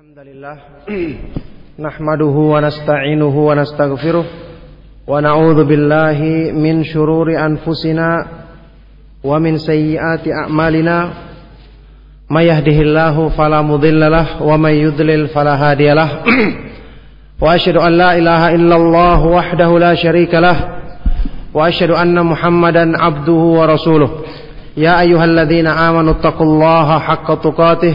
الحمد لله نحمده ونستعينه ونستغفره ونعوذ بالله من شرور أنفسنا ومن سيئات أعمالنا ما يهده الله فلا مضل له ومن يضلل فلا هادي له وأشهد أن لا إله إلا الله وحده لا شريك له وأشهد أن محمدا عبده ورسوله يا أيها الذين آمنوا اتقوا الله حق تقاته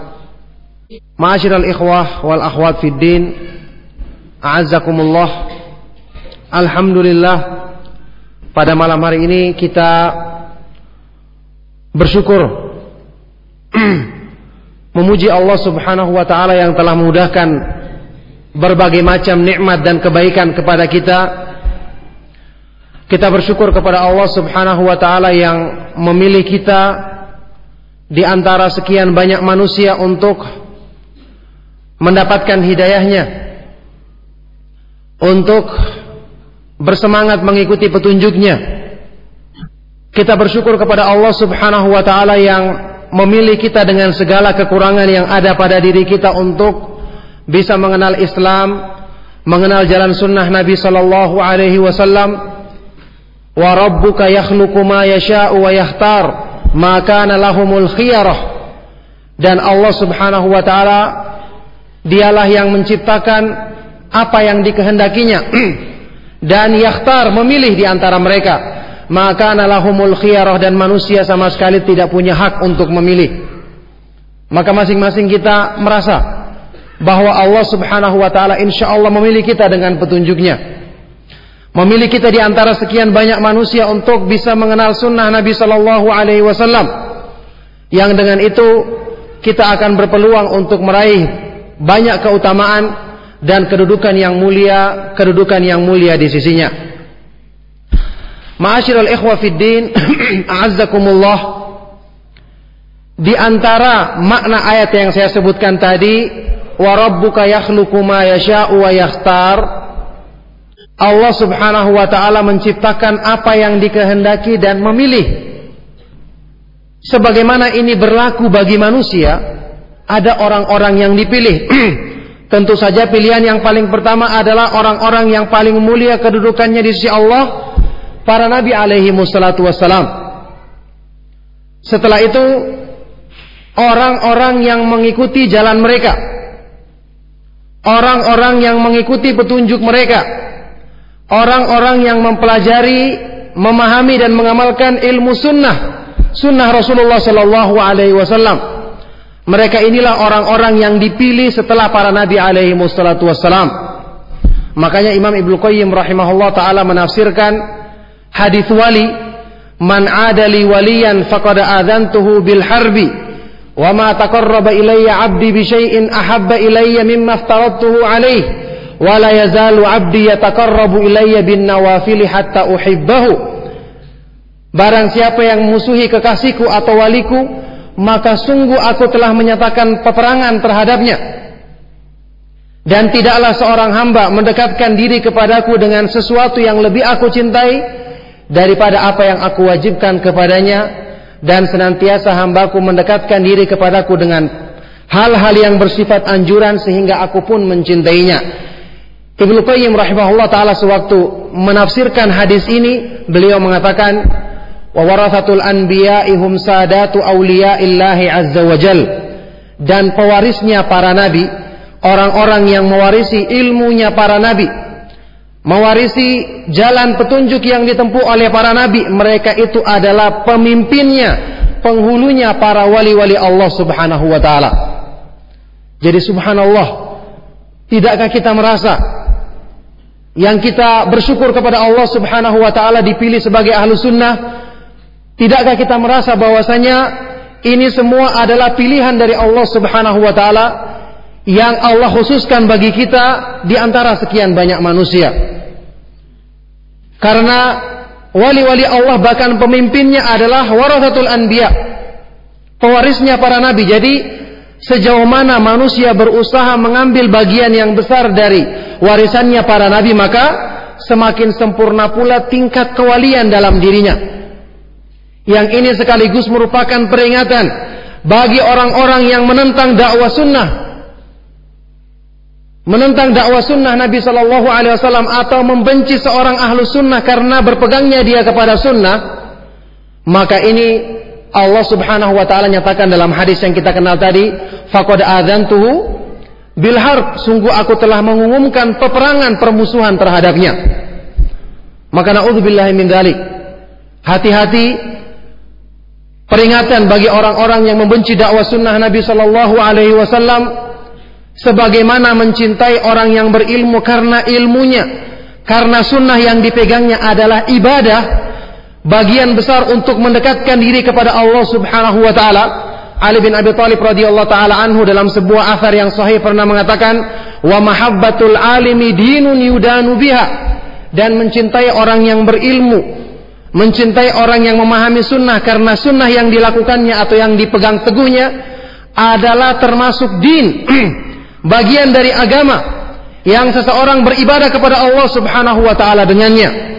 Ma'asyiral ikhwah wal akhwat fid din, a'azzakumullah. Alhamdulillah pada malam hari ini kita bersyukur memuji Allah Subhanahu wa taala yang telah memudahkan berbagai macam nikmat dan kebaikan kepada kita. Kita bersyukur kepada Allah Subhanahu wa taala yang memilih kita di antara sekian banyak manusia untuk mendapatkan hidayahnya untuk bersemangat mengikuti petunjuknya. Kita bersyukur kepada Allah Subhanahu wa taala yang memilih kita dengan segala kekurangan yang ada pada diri kita untuk bisa mengenal Islam, mengenal jalan sunnah Nabi sallallahu alaihi wasallam. Wa rabbuka yakhluqu ma yasha'u wa yahtar, ma kana lahumul khiyarah. Dan Allah Subhanahu wa taala Dialah yang menciptakan apa yang dikehendakinya dan yakhtar memilih di antara mereka. Maka nalahumul khiyarah dan manusia sama sekali tidak punya hak untuk memilih. Maka masing-masing kita merasa bahwa Allah Subhanahu wa taala insyaallah memilih kita dengan petunjuknya. Memilih kita di antara sekian banyak manusia untuk bisa mengenal sunnah Nabi sallallahu alaihi wasallam. Yang dengan itu kita akan berpeluang untuk meraih banyak keutamaan dan kedudukan yang mulia, kedudukan yang mulia di sisinya. Ma'asyiral ikhwa fid din, a'azzakumullah. Di antara makna ayat yang saya sebutkan tadi, wa rabbuka yakhluqu ma yasha'u wa yakhtar. Allah Subhanahu wa taala menciptakan apa yang dikehendaki dan memilih. Sebagaimana ini berlaku bagi manusia, ada orang-orang yang dipilih. Tentu saja pilihan yang paling pertama adalah orang-orang yang paling mulia kedudukannya di sisi Allah, para nabi alaihi wassalatu wassalam. Setelah itu orang-orang yang mengikuti jalan mereka. Orang-orang yang mengikuti petunjuk mereka. Orang-orang yang mempelajari, memahami dan mengamalkan ilmu sunnah, sunnah Rasulullah sallallahu alaihi wasallam mereka inilah orang-orang yang dipilih setelah para nabi alaihi wassalatu wassalam. Makanya Imam Ibnu Qayyim rahimahullah taala menafsirkan hadis wali, "Man adali waliyan faqad adzantuhu bil harbi." Wa ma taqarraba ilayya 'abdi bi syai'in ahabba ilayya mimma aftaradtuhu alayhi wa la yazalu 'abdi yataqarrabu ilayya bin nawafil hatta uhibbahu. Barang siapa yang musuhi kekasihku atau waliku, maka sungguh aku telah menyatakan peperangan terhadapnya. Dan tidaklah seorang hamba mendekatkan diri kepadaku dengan sesuatu yang lebih aku cintai daripada apa yang aku wajibkan kepadanya dan senantiasa hambaku mendekatkan diri kepadaku dengan hal-hal yang bersifat anjuran sehingga aku pun mencintainya. Ibnu Qayyim rahimahullah taala sewaktu menafsirkan hadis ini beliau mengatakan wa hum sadatu awliya'illahi azza wajal dan pewarisnya para nabi orang-orang yang mewarisi ilmunya para nabi mewarisi jalan petunjuk yang ditempuh oleh para nabi. Mereka itu adalah pemimpinnya, penghulunya para wali-wali Allah Subhanahu wa taala. Jadi subhanallah, tidakkah kita merasa yang kita bersyukur kepada Allah Subhanahu wa taala dipilih sebagai ahlu sunnah? Tidakkah kita merasa bahwasanya ini semua adalah pilihan dari Allah Subhanahu wa taala yang Allah khususkan bagi kita di antara sekian banyak manusia. Karena wali-wali Allah bahkan pemimpinnya adalah warathatul anbiya. Pewarisnya para nabi. Jadi sejauh mana manusia berusaha mengambil bagian yang besar dari warisannya para nabi maka semakin sempurna pula tingkat kewalian dalam dirinya. Yang ini sekaligus merupakan peringatan bagi orang-orang yang menentang dakwah sunnah. Menentang dakwah sunnah Nabi Shallallahu Alaihi Wasallam atau membenci seorang ahlu sunnah karena berpegangnya dia kepada sunnah, maka ini Allah Subhanahu Wa Taala nyatakan dalam hadis yang kita kenal tadi, fakod tuhu bil harb, sungguh aku telah mengumumkan peperangan permusuhan terhadapnya. Maka naudzubillahi min dalik. Hati-hati peringatan bagi orang-orang yang membenci dakwah sunnah Nabi Shallallahu Alaihi Wasallam sebagaimana mencintai orang yang berilmu karena ilmunya. Karena sunnah yang dipegangnya adalah ibadah bagian besar untuk mendekatkan diri kepada Allah Subhanahu wa taala. Ali bin Abi Thalib radhiyallahu taala anhu dalam sebuah athar yang sahih pernah mengatakan wa mahabbatul alimi dinun yudanu biha. Dan mencintai orang yang berilmu mencintai orang yang memahami sunnah karena sunnah yang dilakukannya atau yang dipegang teguhnya adalah termasuk din bagian dari agama yang seseorang beribadah kepada Allah Subhanahu wa taala dengannya.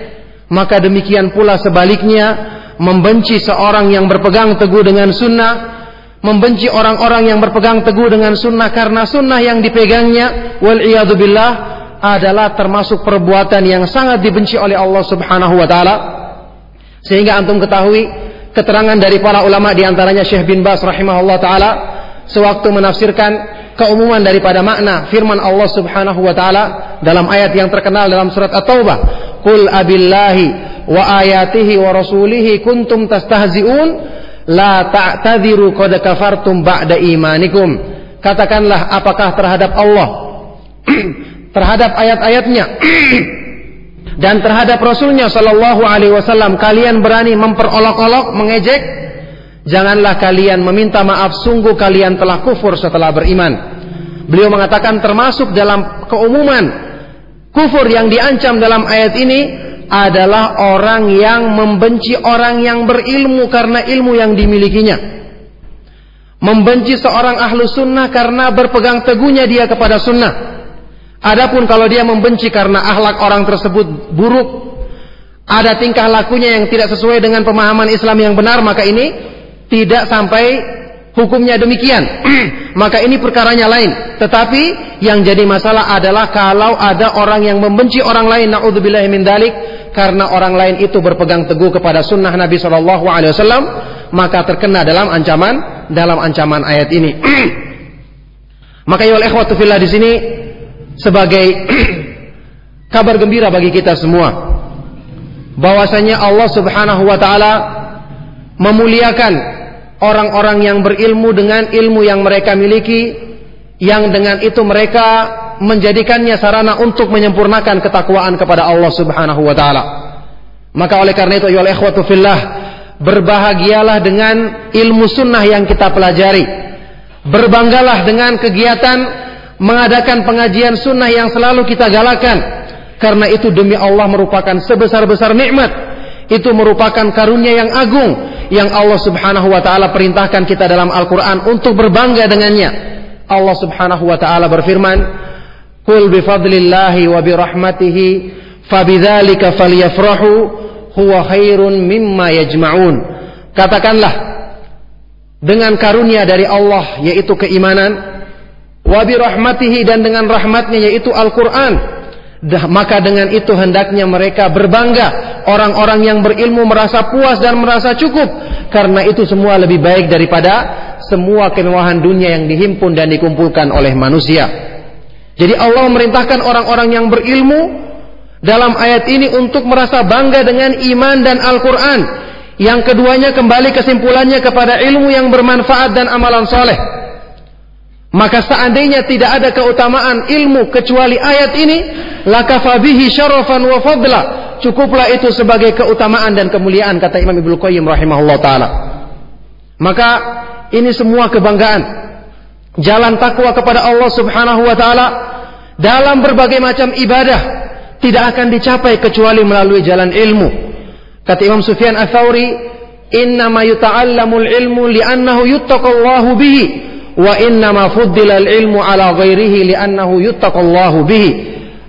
Maka demikian pula sebaliknya membenci seorang yang berpegang teguh dengan sunnah membenci orang-orang yang berpegang teguh dengan sunnah karena sunnah yang dipegangnya wal adalah termasuk perbuatan yang sangat dibenci oleh Allah Subhanahu wa taala sehingga antum ketahui keterangan dari para ulama di antaranya Syekh bin Bas rahimahullah taala sewaktu menafsirkan keumuman daripada makna firman Allah Subhanahu wa taala dalam ayat yang terkenal dalam surat At-Taubah, "Qul abillahi wa ayatihi wa rasulihi kuntum tastahzi'un la ta'tadiru qad kafartum ba'da imanikum." Katakanlah apakah terhadap Allah? Terhadap ayat-ayatnya dan terhadap Rasulnya Shallallahu Alaihi Wasallam kalian berani memperolok-olok, mengejek, janganlah kalian meminta maaf. Sungguh kalian telah kufur setelah beriman. Beliau mengatakan termasuk dalam keumuman kufur yang diancam dalam ayat ini adalah orang yang membenci orang yang berilmu karena ilmu yang dimilikinya. Membenci seorang ahlu sunnah karena berpegang teguhnya dia kepada sunnah Adapun kalau dia membenci karena akhlak orang tersebut buruk, ada tingkah lakunya yang tidak sesuai dengan pemahaman Islam yang benar, maka ini tidak sampai hukumnya demikian. maka ini perkaranya lain. Tetapi yang jadi masalah adalah kalau ada orang yang membenci orang lain, naudzubillah min dalik, karena orang lain itu berpegang teguh kepada sunnah Nabi Shallallahu Alaihi Wasallam, maka terkena dalam ancaman dalam ancaman ayat ini. maka ya ikhwatu fillah di sini sebagai kabar gembira bagi kita semua bahwasanya Allah Subhanahu wa taala memuliakan orang-orang yang berilmu dengan ilmu yang mereka miliki yang dengan itu mereka menjadikannya sarana untuk menyempurnakan ketakwaan kepada Allah Subhanahu wa taala. Maka oleh karena itu ya ikhwatu fillah berbahagialah dengan ilmu sunnah yang kita pelajari. Berbanggalah dengan kegiatan mengadakan pengajian sunnah yang selalu kita galakan. Karena itu demi Allah merupakan sebesar-besar nikmat. Itu merupakan karunia yang agung yang Allah Subhanahu wa taala perintahkan kita dalam Al-Qur'an untuk berbangga dengannya. Allah Subhanahu wa taala berfirman, "Qul bi fadlillahi wa bi rahmatihi fabidzalika falyafrahu huwa khairun mimma yajma'un." Katakanlah dengan karunia dari Allah yaitu keimanan wabi rahmatihi dan dengan rahmatnya yaitu Al-Quran maka dengan itu hendaknya mereka berbangga orang-orang yang berilmu merasa puas dan merasa cukup karena itu semua lebih baik daripada semua kemewahan dunia yang dihimpun dan dikumpulkan oleh manusia jadi Allah memerintahkan orang-orang yang berilmu dalam ayat ini untuk merasa bangga dengan iman dan Al-Quran. Yang keduanya kembali kesimpulannya kepada ilmu yang bermanfaat dan amalan soleh. Maka seandainya tidak ada keutamaan ilmu kecuali ayat ini, lakafabihi syarafan wa fadla. Cukuplah itu sebagai keutamaan dan kemuliaan kata Imam Ibnu Qayyim rahimahullah taala. Maka ini semua kebanggaan. Jalan takwa kepada Allah Subhanahu wa taala dalam berbagai macam ibadah tidak akan dicapai kecuali melalui jalan ilmu. Kata Imam Sufyan Ats-Tsauri, "Innama yuta'allamul ilmu li'annahu yuttaqallahu bihi." Wa inna ma fuddila ilmu ala ghairihi li'annahu yuttaqallahu bihi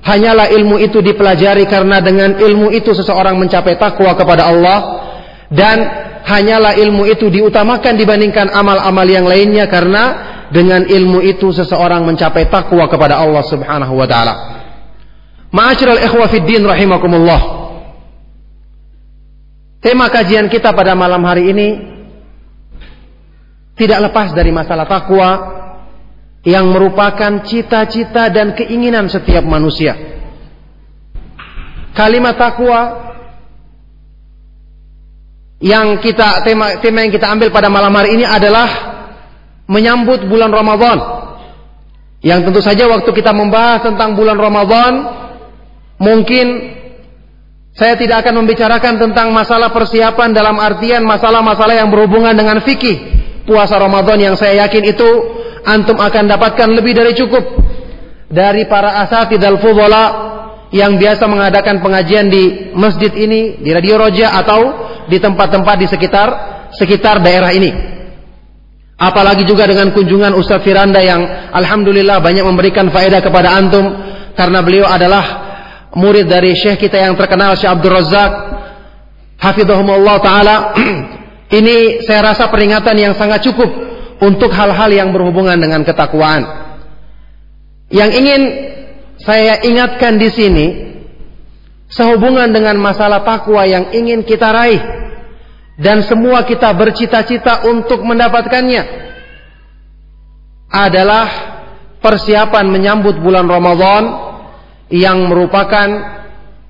hanyalah ilmu itu dipelajari karena dengan ilmu itu seseorang mencapai takwa kepada Allah dan hanyalah ilmu itu diutamakan dibandingkan amal-amal yang lainnya karena dengan ilmu itu seseorang mencapai takwa kepada Allah Subhanahu wa taala. Ma'asyiral ikhwa fid din rahimakumullah. Tema kajian kita pada malam hari ini tidak lepas dari masalah takwa yang merupakan cita-cita dan keinginan setiap manusia. Kalimat takwa yang kita tema tema yang kita ambil pada malam hari ini adalah menyambut bulan Ramadan. Yang tentu saja waktu kita membahas tentang bulan Ramadan mungkin saya tidak akan membicarakan tentang masalah persiapan dalam artian masalah-masalah yang berhubungan dengan fikih puasa Ramadan yang saya yakin itu antum akan dapatkan lebih dari cukup dari para asatidal fudhala yang biasa mengadakan pengajian di masjid ini, di Radio Roja atau di tempat-tempat di sekitar sekitar daerah ini. Apalagi juga dengan kunjungan Ustaz Firanda yang alhamdulillah banyak memberikan faedah kepada antum karena beliau adalah murid dari syekh kita yang terkenal Syekh Abdul Razak hafizahumullah taala Ini saya rasa peringatan yang sangat cukup untuk hal-hal yang berhubungan dengan ketakwaan. Yang ingin saya ingatkan di sini sehubungan dengan masalah takwa yang ingin kita raih dan semua kita bercita-cita untuk mendapatkannya adalah persiapan menyambut bulan Ramadan yang merupakan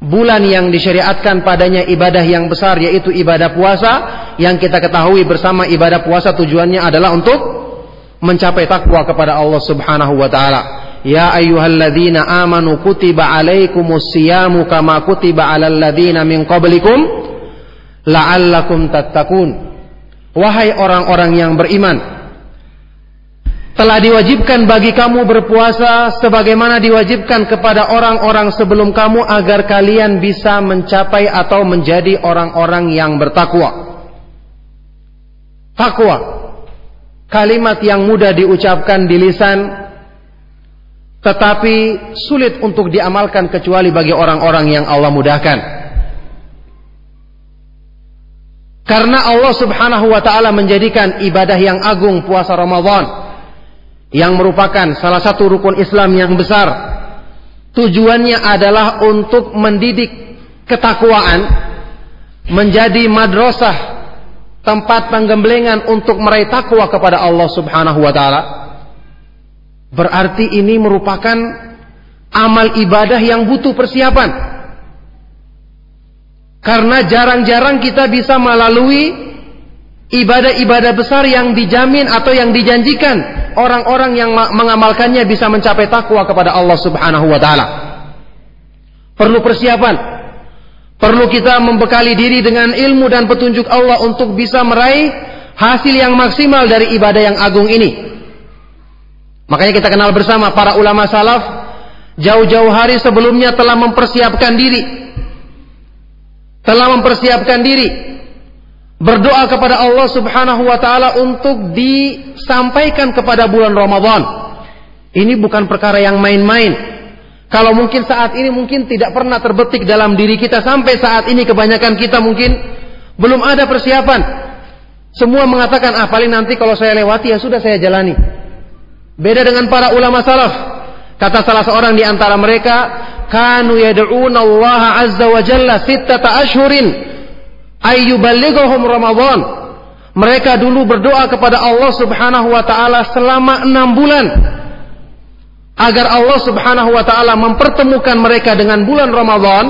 bulan yang disyariatkan padanya ibadah yang besar yaitu ibadah puasa yang kita ketahui bersama ibadah puasa tujuannya adalah untuk mencapai takwa kepada Allah Subhanahu wa taala. Ya ayyuhalladzina amanu kutiba alaikumus siyamu kama kutiba alal ladzina min qablikum la'allakum tattaqun. Wahai orang-orang yang beriman, telah diwajibkan bagi kamu berpuasa sebagaimana diwajibkan kepada orang-orang sebelum kamu agar kalian bisa mencapai atau menjadi orang-orang yang bertakwa. Takwa, kalimat yang mudah diucapkan di lisan, tetapi sulit untuk diamalkan kecuali bagi orang-orang yang Allah mudahkan. Karena Allah Subhanahu wa taala menjadikan ibadah yang agung puasa Ramadan yang merupakan salah satu rukun Islam yang besar. Tujuannya adalah untuk mendidik ketakwaan menjadi madrasah tempat penggemblengan untuk meraih takwa kepada Allah Subhanahu wa taala. Berarti ini merupakan amal ibadah yang butuh persiapan. Karena jarang-jarang kita bisa melalui ibadah-ibadah besar yang dijamin atau yang dijanjikan orang-orang yang mengamalkannya bisa mencapai takwa kepada Allah Subhanahu wa taala. Perlu persiapan. Perlu kita membekali diri dengan ilmu dan petunjuk Allah untuk bisa meraih hasil yang maksimal dari ibadah yang agung ini. Makanya kita kenal bersama para ulama salaf jauh-jauh hari sebelumnya telah mempersiapkan diri. Telah mempersiapkan diri berdoa kepada Allah Subhanahu wa taala untuk disampaikan kepada bulan Ramadan. Ini bukan perkara yang main-main. Kalau mungkin saat ini mungkin tidak pernah terbetik dalam diri kita sampai saat ini kebanyakan kita mungkin belum ada persiapan. Semua mengatakan ah paling nanti kalau saya lewati ya sudah saya jalani. Beda dengan para ulama salaf. Kata salah seorang di antara mereka, kanu yad'una Allah azza wa jalla sittata ashhurin ayyuballighahum Ramadan. Mereka dulu berdoa kepada Allah Subhanahu wa taala selama enam bulan agar Allah Subhanahu wa taala mempertemukan mereka dengan bulan Ramadan.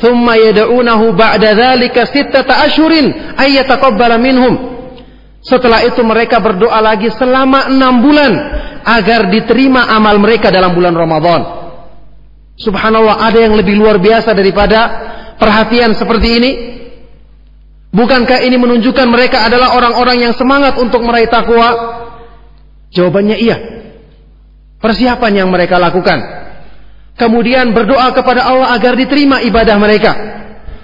Thumma yad'unahu ba'da dzalika sittata ashhurin ay yataqabbala minhum. Setelah itu mereka berdoa lagi selama enam bulan agar diterima amal mereka dalam bulan Ramadan. Subhanallah ada yang lebih luar biasa daripada perhatian seperti ini bukankah ini menunjukkan mereka adalah orang-orang yang semangat untuk meraih takwa jawabannya iya persiapan yang mereka lakukan. Kemudian berdoa kepada Allah agar diterima ibadah mereka.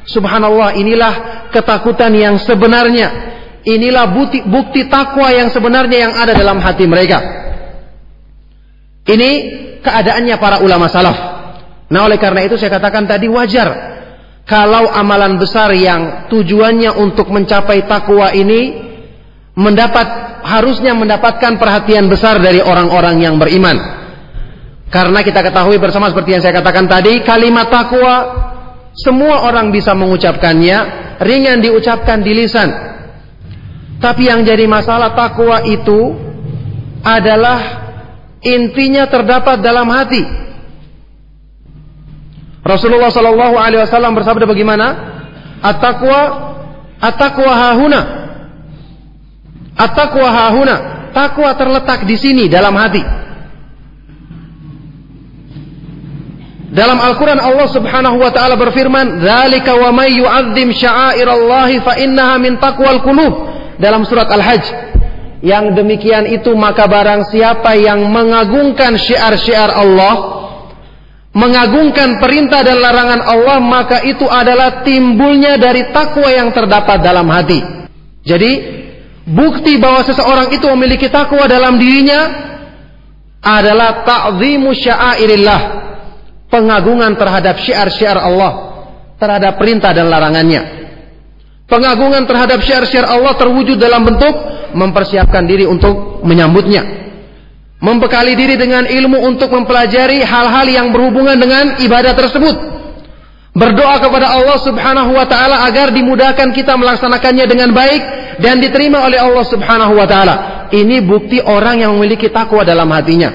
Subhanallah, inilah ketakutan yang sebenarnya. Inilah bukti, bukti takwa yang sebenarnya yang ada dalam hati mereka. Ini keadaannya para ulama salaf. Nah, oleh karena itu saya katakan tadi wajar kalau amalan besar yang tujuannya untuk mencapai takwa ini mendapat harusnya mendapatkan perhatian besar dari orang-orang yang beriman. Karena kita ketahui bersama seperti yang saya katakan tadi, kalimat takwa semua orang bisa mengucapkannya, ringan diucapkan di lisan. Tapi yang jadi masalah takwa itu adalah intinya terdapat dalam hati. Rasulullah Shallallahu Alaihi Wasallam bersabda bagaimana? At-taqwa, at-taqwa hahuna. At-taqwa hahuna. Takwa terletak di sini dalam hati. Dalam Al-Quran Allah subhanahu wa ta'ala berfirman Zalika wa may yu'adzim sya'airallahi fa innaha min taqwal qulub Dalam surat Al-Hajj Yang demikian itu maka barang siapa yang mengagungkan syiar-syiar Allah Mengagungkan perintah dan larangan Allah Maka itu adalah timbulnya dari takwa yang terdapat dalam hati Jadi Bukti bahwa seseorang itu memiliki takwa dalam dirinya adalah ta'zimu sya'airillah. Pengagungan terhadap syiar-syiar Allah, terhadap perintah dan larangannya. Pengagungan terhadap syiar-syiar Allah terwujud dalam bentuk mempersiapkan diri untuk menyambutnya. Membekali diri dengan ilmu untuk mempelajari hal-hal yang berhubungan dengan ibadah tersebut berdoa kepada Allah Subhanahu wa taala agar dimudahkan kita melaksanakannya dengan baik dan diterima oleh Allah Subhanahu wa taala. Ini bukti orang yang memiliki takwa dalam hatinya.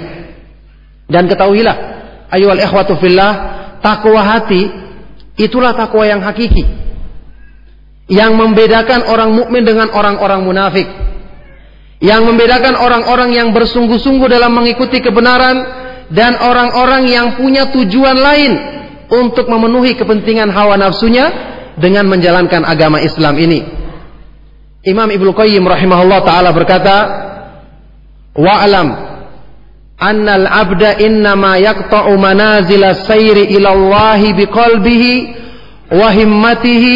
Dan ketahuilah, ayyuhal ikhwatu fillah, takwa hati itulah takwa yang hakiki. Yang membedakan orang mukmin dengan orang-orang munafik. Yang membedakan orang-orang yang bersungguh-sungguh dalam mengikuti kebenaran dan orang-orang yang punya tujuan lain untuk memenuhi kepentingan hawa nafsunya dengan menjalankan agama Islam ini. Imam Ibnu Qayyim rahimahullah taala berkata, "Wa'lam anna al-'abda innama yaqta'u manazil as-sayri ila Allah biqalbihi wa himmatihi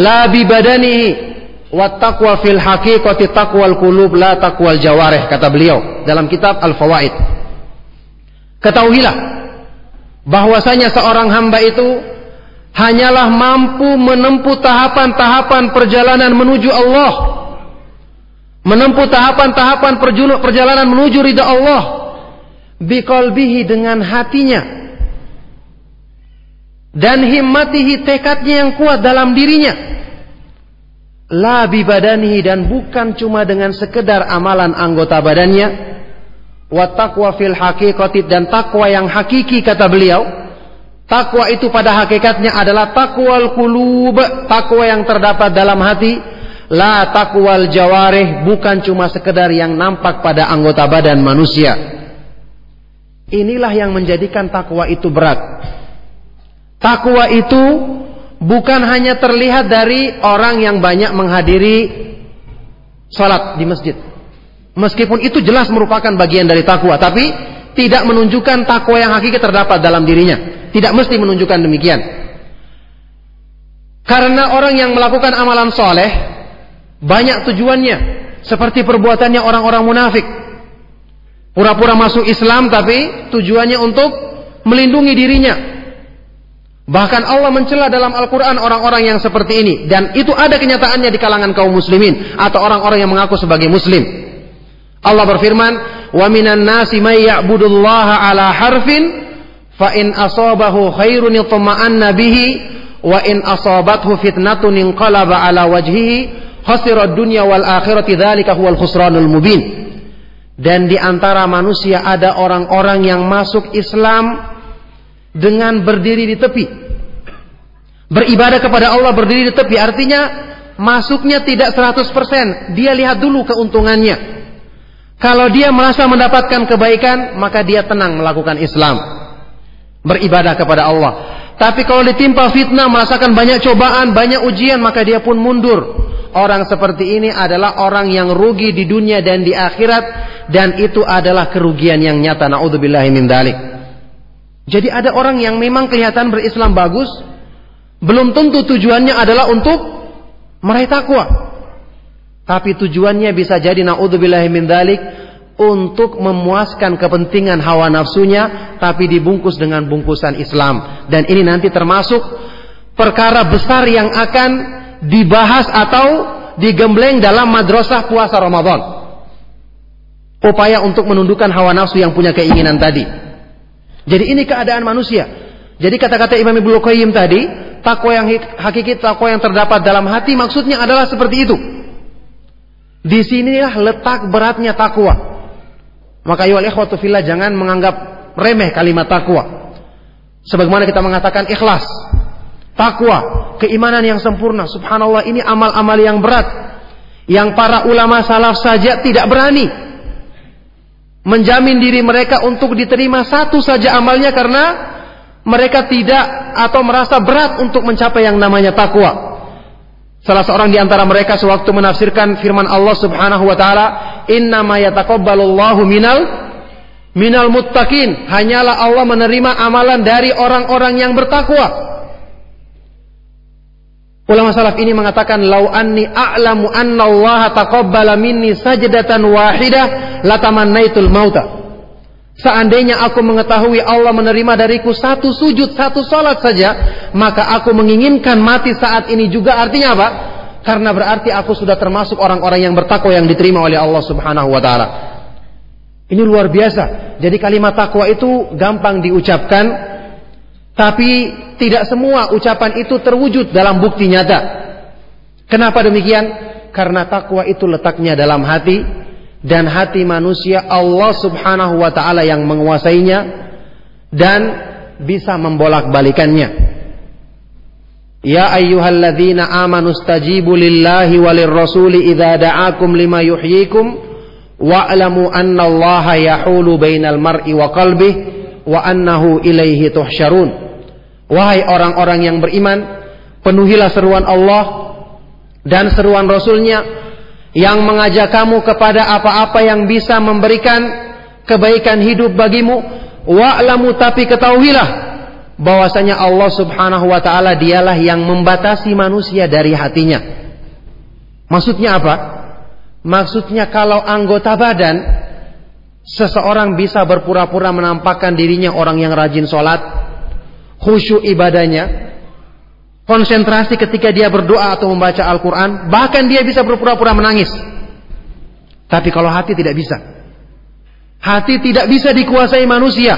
la bi badanihi wa taqwa fil haqiqati taqwal qulub la taqwal jawarih," kata beliau dalam kitab Al-Fawaid. Ketahuilah bahwasanya seorang hamba itu hanyalah mampu menempuh tahapan-tahapan perjalanan menuju Allah. Menempuh tahapan-tahapan perjalanan menuju ridha Allah. Biqalbihi dengan hatinya. Dan himmatihi tekadnya yang kuat dalam dirinya la bibadanihi dan bukan cuma dengan sekedar amalan anggota badannya. Wa taqwa fil haqiqati dan takwa yang hakiki kata beliau. Takwa itu pada hakikatnya adalah takwal qulub takwa yang terdapat dalam hati. La takwal jawarih bukan cuma sekedar yang nampak pada anggota badan manusia. Inilah yang menjadikan takwa itu berat. Takwa itu bukan hanya terlihat dari orang yang banyak menghadiri salat di masjid Meskipun itu jelas merupakan bagian dari takwa, tapi tidak menunjukkan takwa yang hakiki terdapat dalam dirinya. Tidak mesti menunjukkan demikian. Karena orang yang melakukan amalan soleh banyak tujuannya, seperti perbuatannya orang-orang munafik. Pura-pura masuk Islam tapi tujuannya untuk melindungi dirinya. Bahkan Allah mencela dalam Al-Quran orang-orang yang seperti ini. Dan itu ada kenyataannya di kalangan kaum muslimin. Atau orang-orang yang mengaku sebagai muslim. Allah berfirman, "Wa minan nasi may ya'budullaha ala harfin fa in asabahu khairun yatma'anna bihi wa in asabathu fitnatun inqalaba ala wajhihi khasira dunya wal akhirati dzalika huwal khusranul mubin." Dan di antara manusia ada orang-orang yang masuk Islam dengan berdiri di tepi. Beribadah kepada Allah berdiri di tepi artinya masuknya tidak 100%. Dia lihat dulu keuntungannya. Kalau dia merasa mendapatkan kebaikan, maka dia tenang melakukan Islam. Beribadah kepada Allah. Tapi kalau ditimpa fitnah, merasakan banyak cobaan, banyak ujian, maka dia pun mundur. Orang seperti ini adalah orang yang rugi di dunia dan di akhirat dan itu adalah kerugian yang nyata. Nauzubillahi min. Jadi ada orang yang memang kelihatan berislam bagus, belum tentu tujuannya adalah untuk meraih takwa. Tapi tujuannya bisa jadi naudzubillahi min dalik untuk memuaskan kepentingan hawa nafsunya tapi dibungkus dengan bungkusan Islam. Dan ini nanti termasuk perkara besar yang akan dibahas atau digembleng dalam madrasah puasa Ramadan. Upaya untuk menundukkan hawa nafsu yang punya keinginan tadi. Jadi ini keadaan manusia. Jadi kata-kata Imam Ibnu Qayyim tadi, takwa yang hakiki, takwa yang terdapat dalam hati maksudnya adalah seperti itu. Di sinilah letak beratnya takwa. Maka ya ikhwatu fillah jangan menganggap remeh kalimat takwa. Sebagaimana kita mengatakan ikhlas. Takwa, keimanan yang sempurna. Subhanallah ini amal-amal yang berat. Yang para ulama salaf saja tidak berani. Menjamin diri mereka untuk diterima satu saja amalnya karena mereka tidak atau merasa berat untuk mencapai yang namanya takwa. Salah seorang di antara mereka sewaktu menafsirkan firman Allah Subhanahu wa taala, "Innama yataqabbalullahu minal minal muttaqin." Hanyalah Allah menerima amalan dari orang-orang yang bertakwa. Ulama salaf ini mengatakan lau anni a'lamu anna Allah taqabbala minni sajdatan wahidah latamannaitul mauta. Seandainya aku mengetahui Allah menerima dariku satu sujud, satu salat saja, maka aku menginginkan mati saat ini juga. Artinya apa? Karena berarti aku sudah termasuk orang-orang yang bertakwa yang diterima oleh Allah Subhanahu wa taala. Ini luar biasa. Jadi kalimat takwa itu gampang diucapkan, tapi tidak semua ucapan itu terwujud dalam bukti nyata. Kenapa demikian? Karena takwa itu letaknya dalam hati dan hati manusia Allah Subhanahu wa taala yang menguasainya dan bisa membolak-balikannya. Ya ayyuhalladzina amanu stajibu lillahi walir rasuli idza da'akum lima yuhyikum wa'lamu anna Allah yahulu bainal mar'i wa qalbihi wa annahu ilaihi tuhsyarun. Wahai orang-orang yang beriman, penuhilah seruan Allah dan seruan Rasulnya yang mengajak kamu kepada apa-apa yang bisa memberikan kebaikan hidup bagimu. Wa'lamu tapi ketahuilah bahwasanya Allah Subhanahu wa taala dialah yang membatasi manusia dari hatinya. Maksudnya apa? Maksudnya kalau anggota badan seseorang bisa berpura-pura menampakkan dirinya orang yang rajin sholat, khusyuk ibadahnya, konsentrasi ketika dia berdoa atau membaca Al-Quran, bahkan dia bisa berpura-pura menangis. Tapi kalau hati tidak bisa. Hati tidak bisa dikuasai manusia.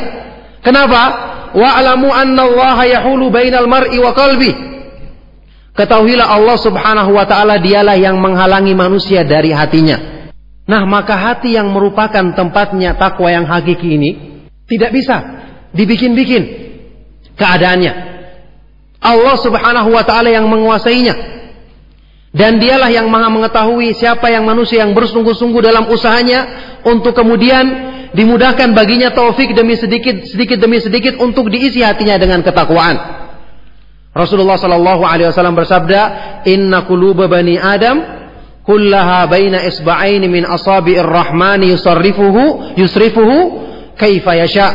Kenapa? Wa'alamu anna Allah yahulu bainal mar'i wa qalbi. Ketahuilah Allah subhanahu wa ta'ala dialah yang menghalangi manusia dari hatinya. Nah maka hati yang merupakan tempatnya takwa yang hakiki ini tidak bisa dibikin-bikin keadaannya. Allah Subhanahu wa taala yang menguasainya. Dan dialah yang maha mengetahui siapa yang manusia yang bersungguh-sungguh dalam usahanya untuk kemudian dimudahkan baginya taufik demi sedikit sedikit demi sedikit untuk diisi hatinya dengan ketakwaan. Rasulullah sallallahu alaihi wasallam bersabda, "Inna quluba bani Adam kullaha baina isba'aini min asabi'ir rahmani yusarrifuhu yusrifuhu kaifa yasha."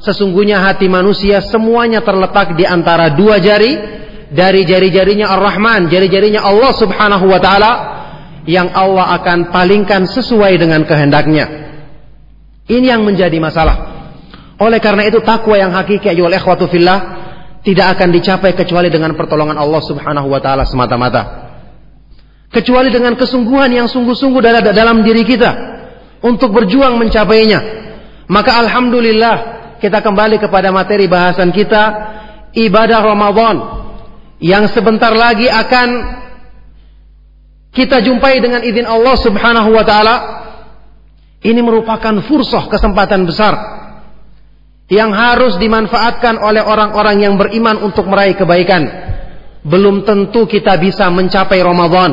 Sesungguhnya hati manusia semuanya terletak di antara dua jari dari jari-jarinya Ar-Rahman, jari-jarinya Allah Subhanahu wa taala yang Allah akan palingkan sesuai dengan kehendaknya. Ini yang menjadi masalah. Oleh karena itu takwa yang hakiki ayyuhal ikhwatu fillah tidak akan dicapai kecuali dengan pertolongan Allah Subhanahu wa taala semata-mata. Kecuali dengan kesungguhan yang sungguh-sungguh dalam diri kita untuk berjuang mencapainya. Maka alhamdulillah kita kembali kepada materi bahasan kita ibadah Ramadan yang sebentar lagi akan kita jumpai dengan izin Allah Subhanahu wa taala Ini merupakan fursah kesempatan besar yang harus dimanfaatkan oleh orang-orang yang beriman untuk meraih kebaikan. Belum tentu kita bisa mencapai Ramadan.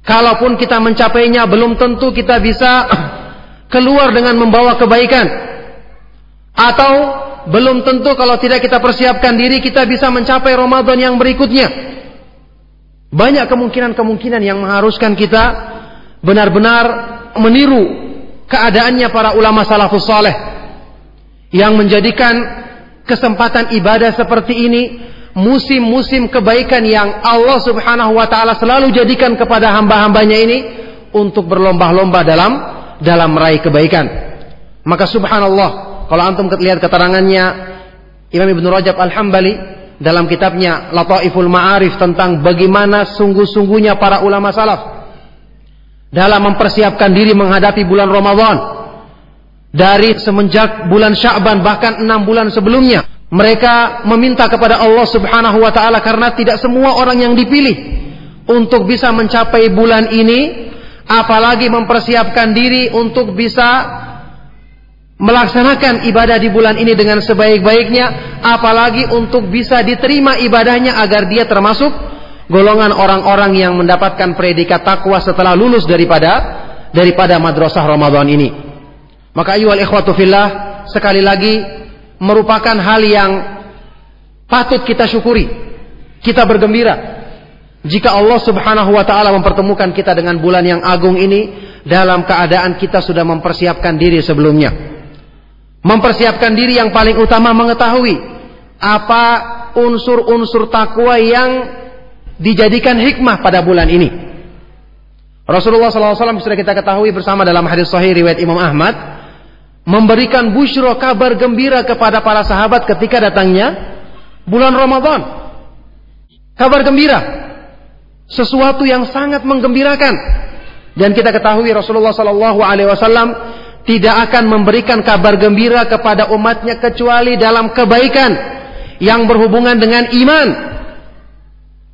Kalaupun kita mencapainya, belum tentu kita bisa keluar dengan membawa kebaikan. Atau belum tentu kalau tidak kita persiapkan diri kita bisa mencapai Ramadan yang berikutnya. Banyak kemungkinan-kemungkinan yang mengharuskan kita benar-benar meniru keadaannya para ulama salafus saleh yang menjadikan kesempatan ibadah seperti ini musim-musim kebaikan yang Allah Subhanahu wa taala selalu jadikan kepada hamba-hambanya ini untuk berlomba-lomba dalam dalam meraih kebaikan. Maka subhanallah, kalau antum lihat keterangannya Imam Ibnu Rajab Al-Hambali dalam kitabnya Lataiful Ma'arif tentang bagaimana sungguh-sungguhnya para ulama salaf dalam mempersiapkan diri menghadapi bulan Ramadan. Dari semenjak bulan Sya'ban bahkan enam bulan sebelumnya mereka meminta kepada Allah Subhanahu wa taala karena tidak semua orang yang dipilih untuk bisa mencapai bulan ini apalagi mempersiapkan diri untuk bisa melaksanakan ibadah di bulan ini dengan sebaik-baiknya apalagi untuk bisa diterima ibadahnya agar dia termasuk golongan orang-orang yang mendapatkan predikat takwa setelah lulus daripada daripada madrasah Ramadan ini. Maka ayyuhal ikhwatu fillah sekali lagi merupakan hal yang patut kita syukuri. Kita bergembira jika Allah Subhanahu wa taala mempertemukan kita dengan bulan yang agung ini dalam keadaan kita sudah mempersiapkan diri sebelumnya. Mempersiapkan diri yang paling utama mengetahui apa unsur-unsur takwa yang dijadikan hikmah pada bulan ini. Rasulullah SAW sudah kita ketahui bersama dalam hadis sahih riwayat Imam Ahmad memberikan busyro kabar gembira kepada para sahabat ketika datangnya bulan Ramadan. Kabar gembira, sesuatu yang sangat menggembirakan. Dan kita ketahui Rasulullah SAW tidak akan memberikan kabar gembira kepada umatnya kecuali dalam kebaikan yang berhubungan dengan iman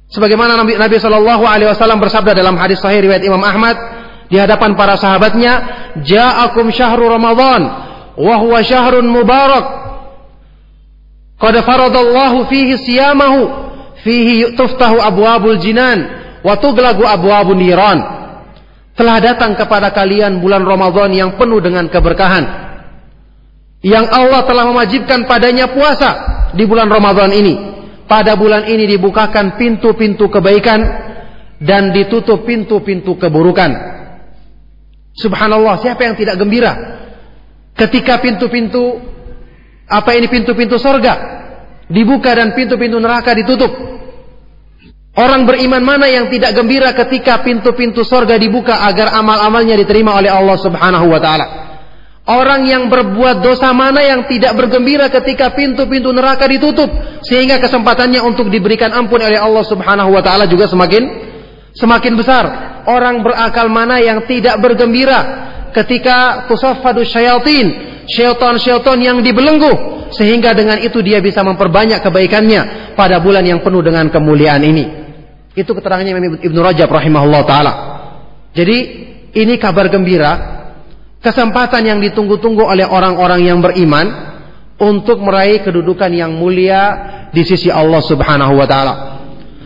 Sebagaimana Nabi, Nabi Shallallahu Alaihi Wasallam bersabda dalam hadis Sahih riwayat Imam Ahmad di hadapan para sahabatnya, "Ja'akum syahru Ramadan, wa huwa syahrun mubarak. Qad faradallahu fihi siyamahu, fihi tuftahu abwabul jinan, wa tuglagu abwabun niran." Telah datang kepada kalian bulan Ramadan yang penuh dengan keberkahan. Yang Allah telah mewajibkan padanya puasa di bulan Ramadan ini pada bulan ini dibukakan pintu-pintu kebaikan dan ditutup pintu-pintu keburukan. Subhanallah, siapa yang tidak gembira ketika pintu-pintu apa ini pintu-pintu sorga dibuka dan pintu-pintu neraka ditutup? Orang beriman mana yang tidak gembira ketika pintu-pintu sorga dibuka agar amal-amalnya diterima oleh Allah Subhanahu wa taala? Orang yang berbuat dosa mana yang tidak bergembira ketika pintu-pintu neraka ditutup sehingga kesempatannya untuk diberikan ampun oleh Allah Subhanahu wa taala juga semakin semakin besar. Orang berakal mana yang tidak bergembira ketika tusaffadu syayatin, syaitan-syaitan yang dibelenggu sehingga dengan itu dia bisa memperbanyak kebaikannya pada bulan yang penuh dengan kemuliaan ini. Itu keterangannya Imam Ibnu Rajab rahimahullah taala. Jadi ini kabar gembira kesempatan yang ditunggu-tunggu oleh orang-orang yang beriman untuk meraih kedudukan yang mulia di sisi Allah Subhanahu wa taala.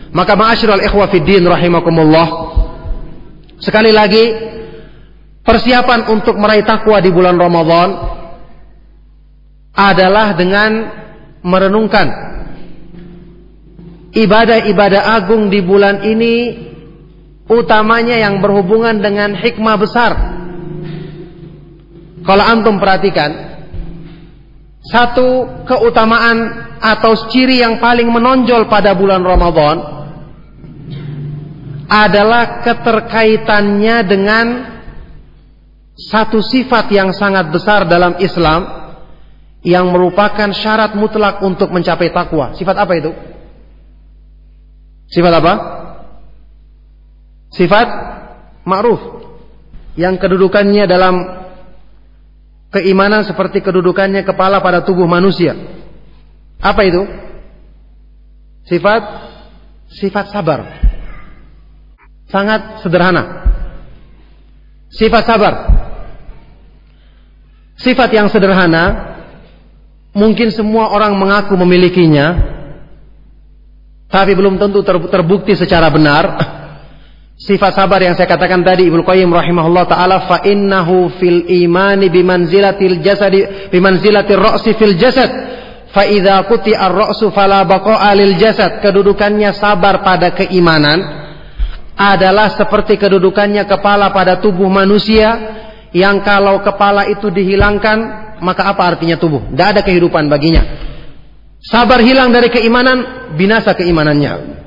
Maka ma'asyiral ikhwa fiddin rahimakumullah. Sekali lagi persiapan untuk meraih takwa di bulan Ramadan adalah dengan merenungkan ibadah-ibadah agung di bulan ini utamanya yang berhubungan dengan hikmah besar kalau antum perhatikan, satu keutamaan atau ciri yang paling menonjol pada bulan Ramadan adalah keterkaitannya dengan satu sifat yang sangat besar dalam Islam yang merupakan syarat mutlak untuk mencapai takwa. Sifat apa itu? Sifat apa? Sifat ma'ruf yang kedudukannya dalam keimanan seperti kedudukannya kepala pada tubuh manusia. Apa itu? Sifat sifat sabar. Sangat sederhana. Sifat sabar. Sifat yang sederhana, mungkin semua orang mengaku memilikinya, tapi belum tentu terbukti secara benar. Sifat sabar yang saya katakan tadi Ibnu Qayyim rahimahullah taala fa innahu fil imani bimanzilatil jasadi bimanzilatir ra'si fil jasad. Fa idza ar ra'su fala baqa'a lil jasad. Kedudukannya sabar pada keimanan adalah seperti kedudukannya kepala pada tubuh manusia yang kalau kepala itu dihilangkan maka apa artinya tubuh? Tidak ada kehidupan baginya sabar hilang dari keimanan binasa keimanannya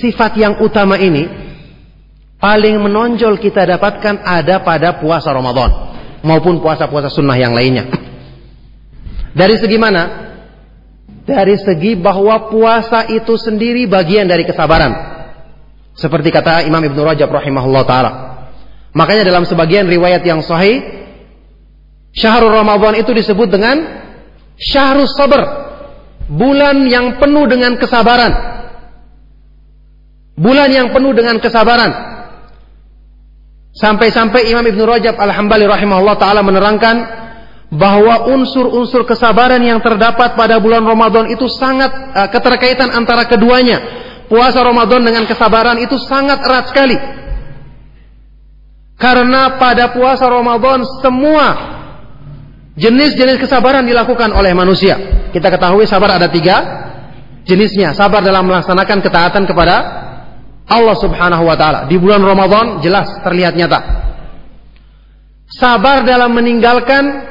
sifat yang utama ini paling menonjol kita dapatkan ada pada puasa Ramadan maupun puasa-puasa sunnah yang lainnya. Dari segi mana? Dari segi bahwa puasa itu sendiri bagian dari kesabaran. Seperti kata Imam Ibn Rajab rahimahullah taala. Makanya dalam sebagian riwayat yang sahih Syahrul Ramadan itu disebut dengan Syahrul Sabar. Bulan yang penuh dengan kesabaran. Bulan yang penuh dengan kesabaran. Sampai-sampai Imam Ibn Rajab Al-Hambali rahimahullah taala menerangkan bahwa unsur-unsur kesabaran yang terdapat pada bulan Ramadan itu sangat uh, keterkaitan antara keduanya. Puasa Ramadan dengan kesabaran itu sangat erat sekali. Karena pada puasa Ramadan semua jenis-jenis kesabaran dilakukan oleh manusia. Kita ketahui sabar ada tiga jenisnya. Sabar dalam melaksanakan ketaatan kepada Allah Subhanahu wa taala. Di bulan Ramadan jelas terlihat nyata. Sabar dalam meninggalkan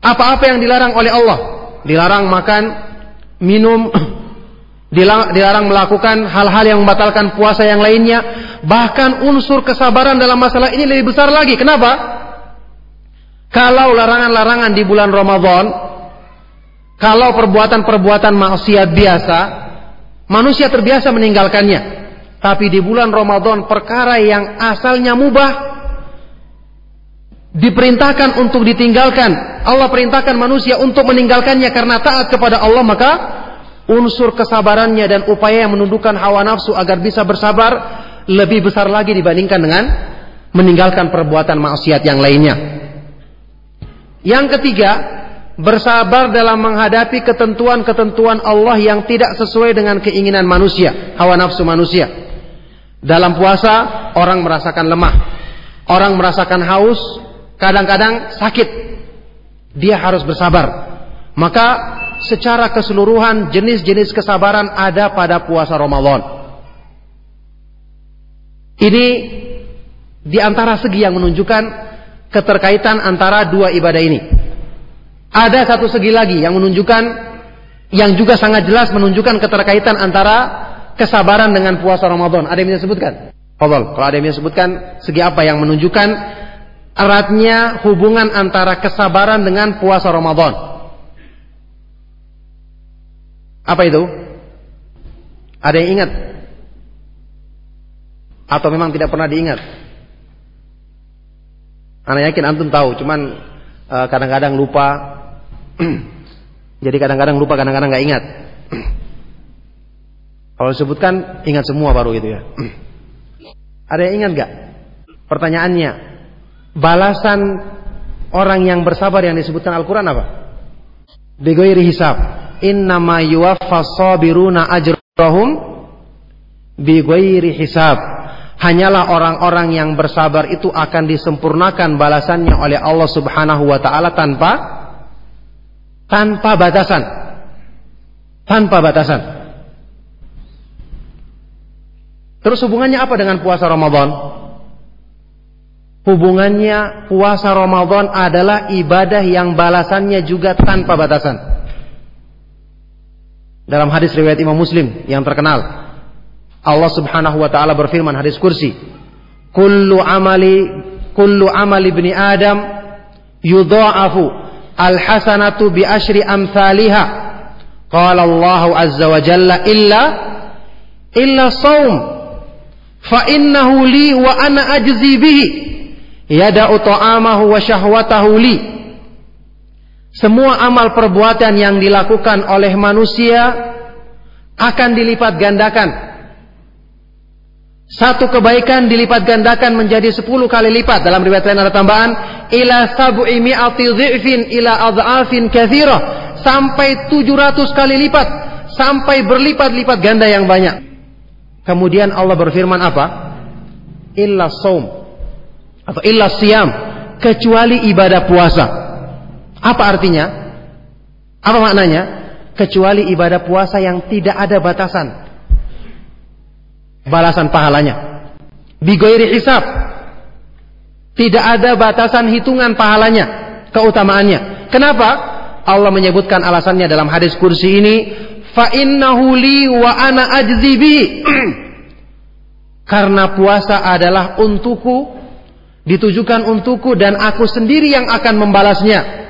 apa-apa yang dilarang oleh Allah. Dilarang makan, minum, dilarang melakukan hal-hal yang membatalkan puasa yang lainnya. Bahkan unsur kesabaran dalam masalah ini lebih besar lagi. Kenapa? Kalau larangan-larangan di bulan Ramadan, kalau perbuatan-perbuatan maksiat biasa, manusia terbiasa meninggalkannya. Tapi di bulan Ramadan perkara yang asalnya mubah diperintahkan untuk ditinggalkan. Allah perintahkan manusia untuk meninggalkannya karena taat kepada Allah maka unsur kesabarannya dan upaya yang menundukkan hawa nafsu agar bisa bersabar lebih besar lagi dibandingkan dengan meninggalkan perbuatan maksiat yang lainnya. Yang ketiga, bersabar dalam menghadapi ketentuan-ketentuan Allah yang tidak sesuai dengan keinginan manusia, hawa nafsu manusia. Dalam puasa orang merasakan lemah, orang merasakan haus, kadang-kadang sakit. Dia harus bersabar. Maka secara keseluruhan jenis-jenis kesabaran ada pada puasa Ramadan. Ini di antara segi yang menunjukkan keterkaitan antara dua ibadah ini. Ada satu segi lagi yang menunjukkan yang juga sangat jelas menunjukkan keterkaitan antara kesabaran dengan puasa Ramadan. Ada yang bisa sebutkan? Fadol. Kalau ada yang bisa sebutkan segi apa yang menunjukkan eratnya hubungan antara kesabaran dengan puasa Ramadan. Apa itu? Ada yang ingat? Atau memang tidak pernah diingat? Anak yakin antum tahu, cuman eh, kadang-kadang uh, lupa. Jadi kadang-kadang lupa, kadang-kadang nggak ingat. Kalau disebutkan ingat semua baru itu ya. Ada yang ingat gak? Pertanyaannya, balasan orang yang bersabar yang disebutkan Al-Quran apa? Begoiri hisab. Innama yuwaffas sabiruna ajrahum begoiri hisab. Hanyalah orang-orang yang bersabar itu akan disempurnakan balasannya oleh Allah Subhanahu wa taala tanpa tanpa batasan. Tanpa batasan. Terus hubungannya apa dengan puasa Ramadan? Hubungannya puasa Ramadan adalah ibadah yang balasannya juga tanpa batasan. Dalam hadis riwayat Imam Muslim yang terkenal, Allah Subhanahu wa taala berfirman hadis kursi, "Kullu amali kullu amali ibni Adam yudha'afu al-hasanatu bi asyri amsalha." Qala Allah azza wa jalla illa illa saum fa innahu li wa ana ajzi bihi yada'u ta'amahu wa syahwatahu li semua amal perbuatan yang dilakukan oleh manusia akan dilipat gandakan Satu kebaikan dilipat gandakan menjadi sepuluh kali lipat. Dalam riwayat lain ada tambahan ila sab'i mi'ati dhi'fin ila adha'afin kathirah sampai tujuh ratus kali lipat sampai berlipat-lipat ganda yang banyak. Kemudian Allah berfirman apa? Illa saum atau illa siam kecuali ibadah puasa. Apa artinya? Apa maknanya? Kecuali ibadah puasa yang tidak ada batasan balasan pahalanya. Bigoiri hisab. Tidak ada batasan hitungan pahalanya, keutamaannya. Kenapa? Allah menyebutkan alasannya dalam hadis kursi ini, fa innahu li wa ana ajzibi. Karena puasa adalah untukku, ditujukan untukku dan aku sendiri yang akan membalasnya.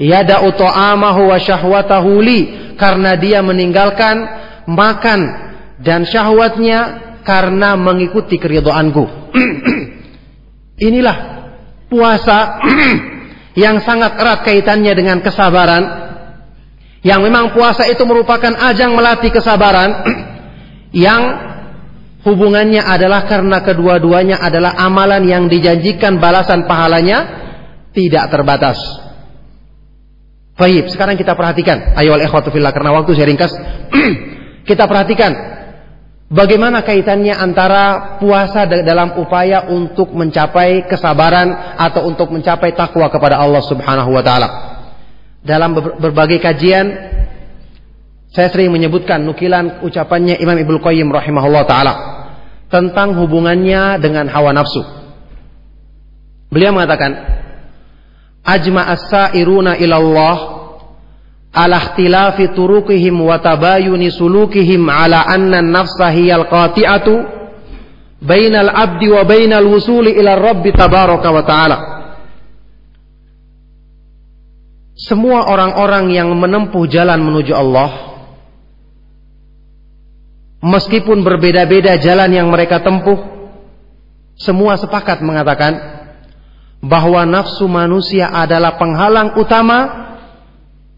Yada ta'amahu wa syahwatahu li karena dia meninggalkan makan dan syahwatnya karena mengikuti keridoanku. Inilah puasa yang sangat erat kaitannya dengan kesabaran. Yang memang puasa itu merupakan ajang melatih kesabaran yang hubungannya adalah karena kedua-duanya adalah amalan yang dijanjikan balasan pahalanya tidak terbatas. Baik, sekarang kita perhatikan. Ayo al karena waktu saya ringkas. kita perhatikan Bagaimana kaitannya antara puasa dalam upaya untuk mencapai kesabaran atau untuk mencapai takwa kepada Allah Subhanahu wa taala? Dalam berbagai kajian saya sering menyebutkan nukilan ucapannya Imam Ibnu Qayyim rahimahullah taala tentang hubungannya dengan hawa nafsu. Beliau mengatakan, "Ajma as-sairuna ilallah ala ikhtilafi turuqihim wa tabayuni sulukihim ala anna an-nafsa hiyal qati'atu bainal abdi wa bainal wusuli ila rabbi tabaraka wa ta'ala. Semua orang-orang yang menempuh jalan menuju Allah meskipun berbeda-beda jalan yang mereka tempuh semua sepakat mengatakan bahwa nafsu manusia adalah penghalang utama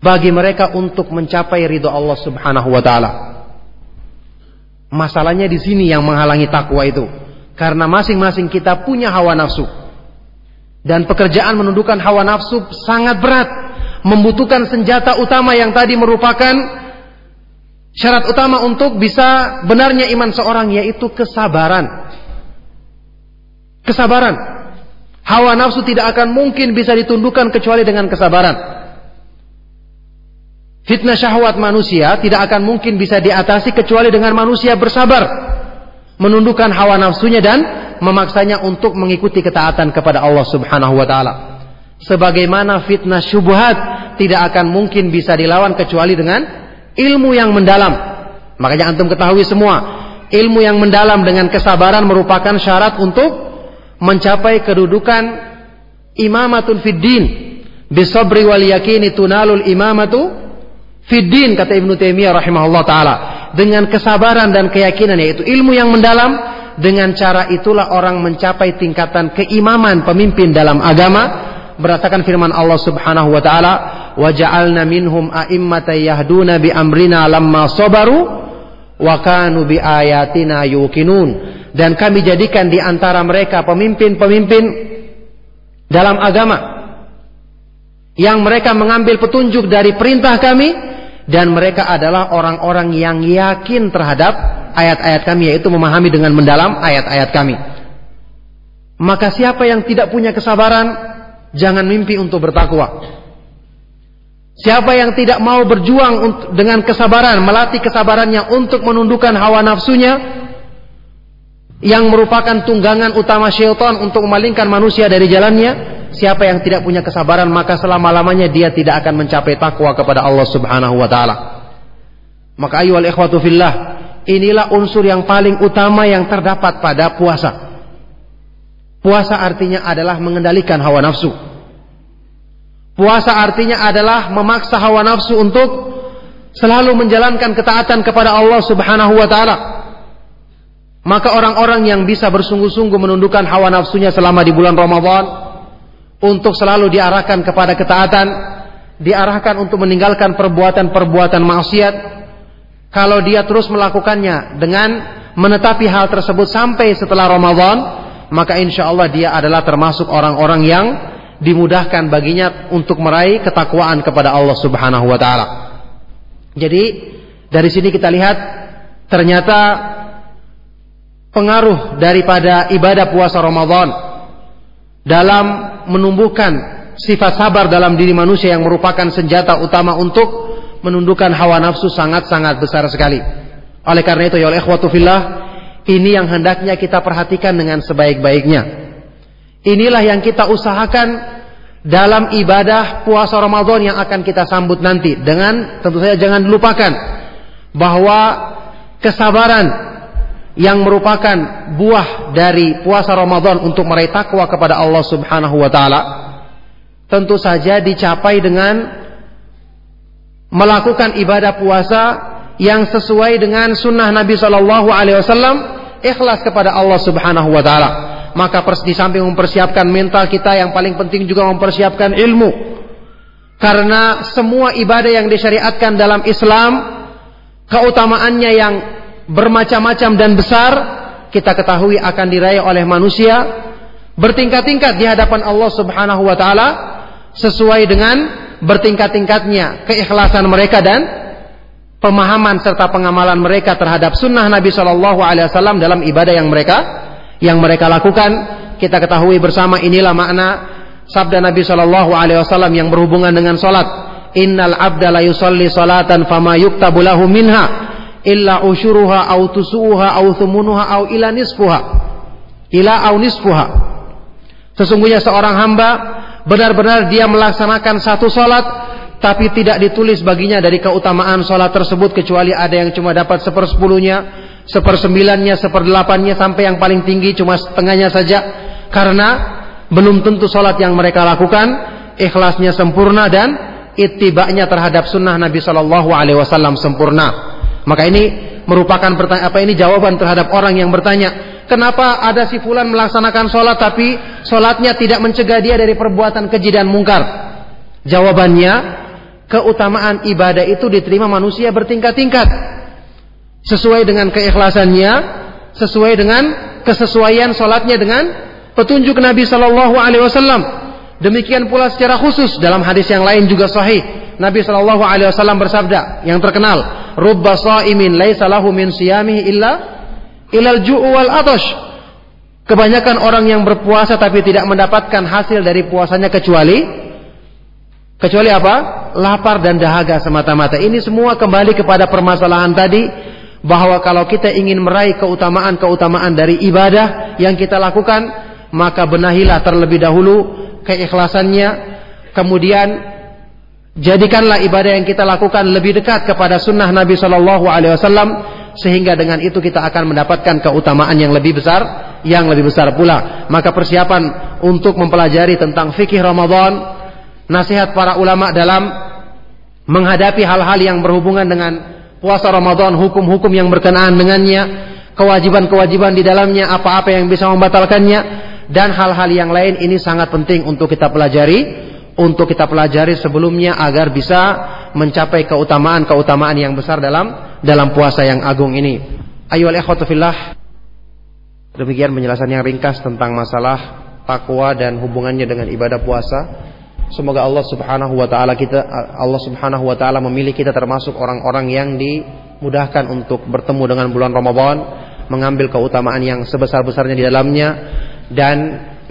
bagi mereka untuk mencapai ridho Allah Subhanahu wa taala. Masalahnya di sini yang menghalangi takwa itu. Karena masing-masing kita punya hawa nafsu. Dan pekerjaan menundukkan hawa nafsu sangat berat. Membutuhkan senjata utama yang tadi merupakan syarat utama untuk bisa benarnya iman seorang yaitu kesabaran. Kesabaran. Hawa nafsu tidak akan mungkin bisa ditundukkan kecuali dengan kesabaran. Fitnah syahwat manusia tidak akan mungkin bisa diatasi kecuali dengan manusia bersabar, menundukkan hawa nafsunya dan memaksanya untuk mengikuti ketaatan kepada Allah Subhanahu wa taala. Sebagaimana fitnah syubhat tidak akan mungkin bisa dilawan kecuali dengan ilmu yang mendalam. Makanya antum ketahui semua, ilmu yang mendalam dengan kesabaran merupakan syarat untuk mencapai kedudukan imamatun fid din. Bisabri wal yakini tunalul imamatu Fiddin kata Ibnu Taimiyah rahimahullah taala. Dengan kesabaran dan keyakinan yaitu ilmu yang mendalam dengan cara itulah orang mencapai tingkatan keimaman pemimpin dalam agama. Berdasarkan firman Allah Subhanahu wa taala wa ja'alna minhum a'immatan yahduna bi amrina lamma sabaru wa kanu bi ayatina yuqinun. Dan kami jadikan di antara mereka pemimpin-pemimpin dalam agama yang mereka mengambil petunjuk dari perintah kami dan mereka adalah orang-orang yang yakin terhadap ayat-ayat kami yaitu memahami dengan mendalam ayat-ayat kami. Maka siapa yang tidak punya kesabaran jangan mimpi untuk bertakwa. Siapa yang tidak mau berjuang dengan kesabaran, melatih kesabarannya untuk menundukkan hawa nafsunya yang merupakan tunggangan utama syaitan untuk memalingkan manusia dari jalannya, siapa yang tidak punya kesabaran maka selama-lamanya dia tidak akan mencapai takwa kepada Allah Subhanahu wa taala. Maka ayu al ikhwatu fillah, inilah unsur yang paling utama yang terdapat pada puasa. Puasa artinya adalah mengendalikan hawa nafsu. Puasa artinya adalah memaksa hawa nafsu untuk selalu menjalankan ketaatan kepada Allah Subhanahu wa taala. Maka orang-orang yang bisa bersungguh-sungguh menundukkan hawa nafsunya selama di bulan Ramadan, untuk selalu diarahkan kepada ketaatan, diarahkan untuk meninggalkan perbuatan-perbuatan maksiat. Kalau dia terus melakukannya dengan menetapi hal tersebut sampai setelah Ramadan, maka insya Allah dia adalah termasuk orang-orang yang dimudahkan baginya untuk meraih ketakwaan kepada Allah Subhanahu wa taala. Jadi dari sini kita lihat ternyata pengaruh daripada ibadah puasa Ramadan dalam menumbuhkan sifat sabar dalam diri manusia yang merupakan senjata utama untuk menundukkan hawa nafsu sangat-sangat besar sekali. Oleh karena itu ya oleh ikhwatu fillah, ini yang hendaknya kita perhatikan dengan sebaik-baiknya. Inilah yang kita usahakan dalam ibadah puasa Ramadan yang akan kita sambut nanti. Dengan tentu saja jangan lupakan bahwa kesabaran yang merupakan buah dari puasa Ramadan untuk meraih takwa kepada Allah Subhanahu wa taala tentu saja dicapai dengan melakukan ibadah puasa yang sesuai dengan sunnah Nabi Shallallahu Alaihi Wasallam ikhlas kepada Allah Subhanahu Wa Taala maka di samping mempersiapkan mental kita yang paling penting juga mempersiapkan ilmu. Karena semua ibadah yang disyariatkan dalam Islam keutamaannya yang bermacam-macam dan besar kita ketahui akan diraih oleh manusia bertingkat-tingkat di hadapan Allah Subhanahu wa taala sesuai dengan bertingkat-tingkatnya keikhlasan mereka dan pemahaman serta pengamalan mereka terhadap sunnah Nabi Shallallahu Alaihi Wasallam dalam ibadah yang mereka yang mereka lakukan. Kita ketahui bersama inilah makna sabda Nabi Shallallahu Alaihi Wasallam yang berhubungan dengan salat innal abda la yusalli salatan fama yuktabu lahu minha illa usyuruha au tusuha au thumunuha au ila nisfuha. Ila au nisfuha. Sesungguhnya seorang hamba benar-benar dia melaksanakan satu salat tapi tidak ditulis baginya dari keutamaan salat tersebut kecuali ada yang cuma dapat sepersepuluhnya sepersembilannya, seperdelapannya sampai yang paling tinggi cuma setengahnya saja. Karena belum tentu sholat yang mereka lakukan ikhlasnya sempurna dan itibaknya terhadap sunnah Nabi Shallallahu Alaihi Wasallam sempurna. Maka ini merupakan apa ini jawaban terhadap orang yang bertanya kenapa ada si fulan melaksanakan sholat tapi sholatnya tidak mencegah dia dari perbuatan keji dan mungkar. Jawabannya keutamaan ibadah itu diterima manusia bertingkat-tingkat sesuai dengan keikhlasannya, sesuai dengan kesesuaian solatnya dengan petunjuk Nabi Shallallahu Alaihi Wasallam. Demikian pula secara khusus dalam hadis yang lain juga sahih. Nabi Shallallahu Alaihi Wasallam bersabda yang terkenal, "Rubba imin laisa lahu min siyamihi illa ilal ju'u wal atash." Kebanyakan orang yang berpuasa tapi tidak mendapatkan hasil dari puasanya kecuali kecuali apa? Lapar dan dahaga semata-mata. Ini semua kembali kepada permasalahan tadi bahwa kalau kita ingin meraih keutamaan-keutamaan dari ibadah yang kita lakukan, maka benahilah terlebih dahulu keikhlasannya, kemudian jadikanlah ibadah yang kita lakukan lebih dekat kepada sunnah Nabi Shallallahu Alaihi Wasallam sehingga dengan itu kita akan mendapatkan keutamaan yang lebih besar, yang lebih besar pula. Maka persiapan untuk mempelajari tentang fikih Ramadan, nasihat para ulama dalam menghadapi hal-hal yang berhubungan dengan puasa Ramadan, hukum-hukum yang berkenaan dengannya, kewajiban-kewajiban di dalamnya, apa-apa yang bisa membatalkannya, dan hal-hal yang lain ini sangat penting untuk kita pelajari, untuk kita pelajari sebelumnya agar bisa mencapai keutamaan-keutamaan yang besar dalam dalam puasa yang agung ini. Ayo ikhwatu fillah. Demikian penjelasan yang ringkas tentang masalah takwa dan hubungannya dengan ibadah puasa. Semoga Allah Subhanahu wa taala kita Allah Subhanahu wa taala memilih kita termasuk orang-orang yang dimudahkan untuk bertemu dengan bulan Ramadan, mengambil keutamaan yang sebesar-besarnya di dalamnya dan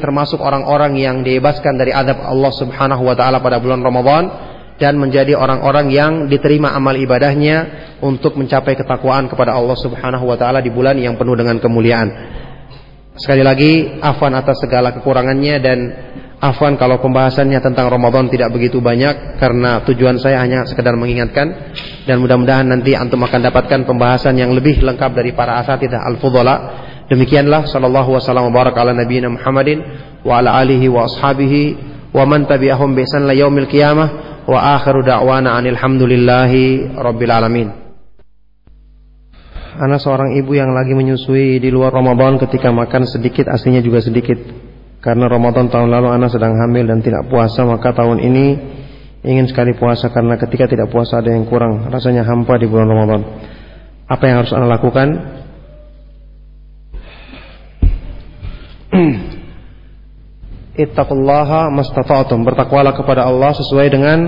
termasuk orang-orang yang dibebaskan dari adab Allah Subhanahu wa taala pada bulan Ramadan dan menjadi orang-orang yang diterima amal ibadahnya untuk mencapai ketakwaan kepada Allah Subhanahu wa taala di bulan yang penuh dengan kemuliaan. Sekali lagi afwan atas segala kekurangannya dan Afwan kalau pembahasannya tentang Ramadan tidak begitu banyak karena tujuan saya hanya sekedar mengingatkan dan mudah-mudahan nanti antum akan dapatkan pembahasan yang lebih lengkap dari para asatidah al-fudhala. Demikianlah sallallahu wasallam barak ala nabiyina Muhammadin wa ala alihi wa ashabihi wa man tabi'ahum bi ihsan la yaumil qiyamah wa akhiru da'wana anil hamdulillahi rabbil alamin. Ana seorang ibu yang lagi menyusui di luar Ramadan ketika makan sedikit aslinya juga sedikit karena Ramadan tahun lalu anak sedang hamil dan tidak puasa Maka tahun ini ingin sekali puasa Karena ketika tidak puasa ada yang kurang Rasanya hampa di bulan Ramadan Apa yang harus anak lakukan? Ittaqullaha mastata'tum. Bertakwalah kepada Allah sesuai dengan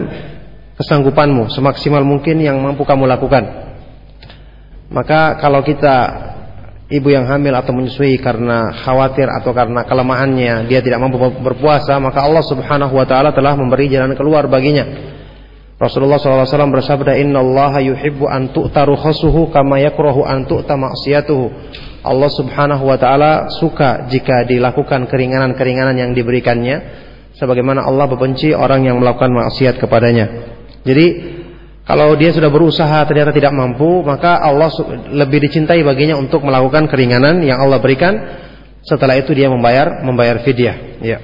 kesanggupanmu, semaksimal mungkin yang mampu kamu lakukan. Maka kalau kita ibu yang hamil atau menyusui karena khawatir atau karena kelemahannya dia tidak mampu berpuasa, maka Allah Subhanahu wa taala telah memberi jalan keluar baginya. Rasulullah SAW bersabda, Inna Allah yuhibbu an tu'taru khasuhu kama yakrahu an tu'ta. Allah Subhanahu wa taala suka jika dilakukan keringanan-keringanan yang diberikannya sebagaimana Allah membenci orang yang melakukan maksiat kepadanya. Jadi kalau dia sudah berusaha ternyata tidak mampu, maka Allah lebih dicintai baginya untuk melakukan keringanan yang Allah berikan. Setelah itu dia membayar membayar fidyah. Ya.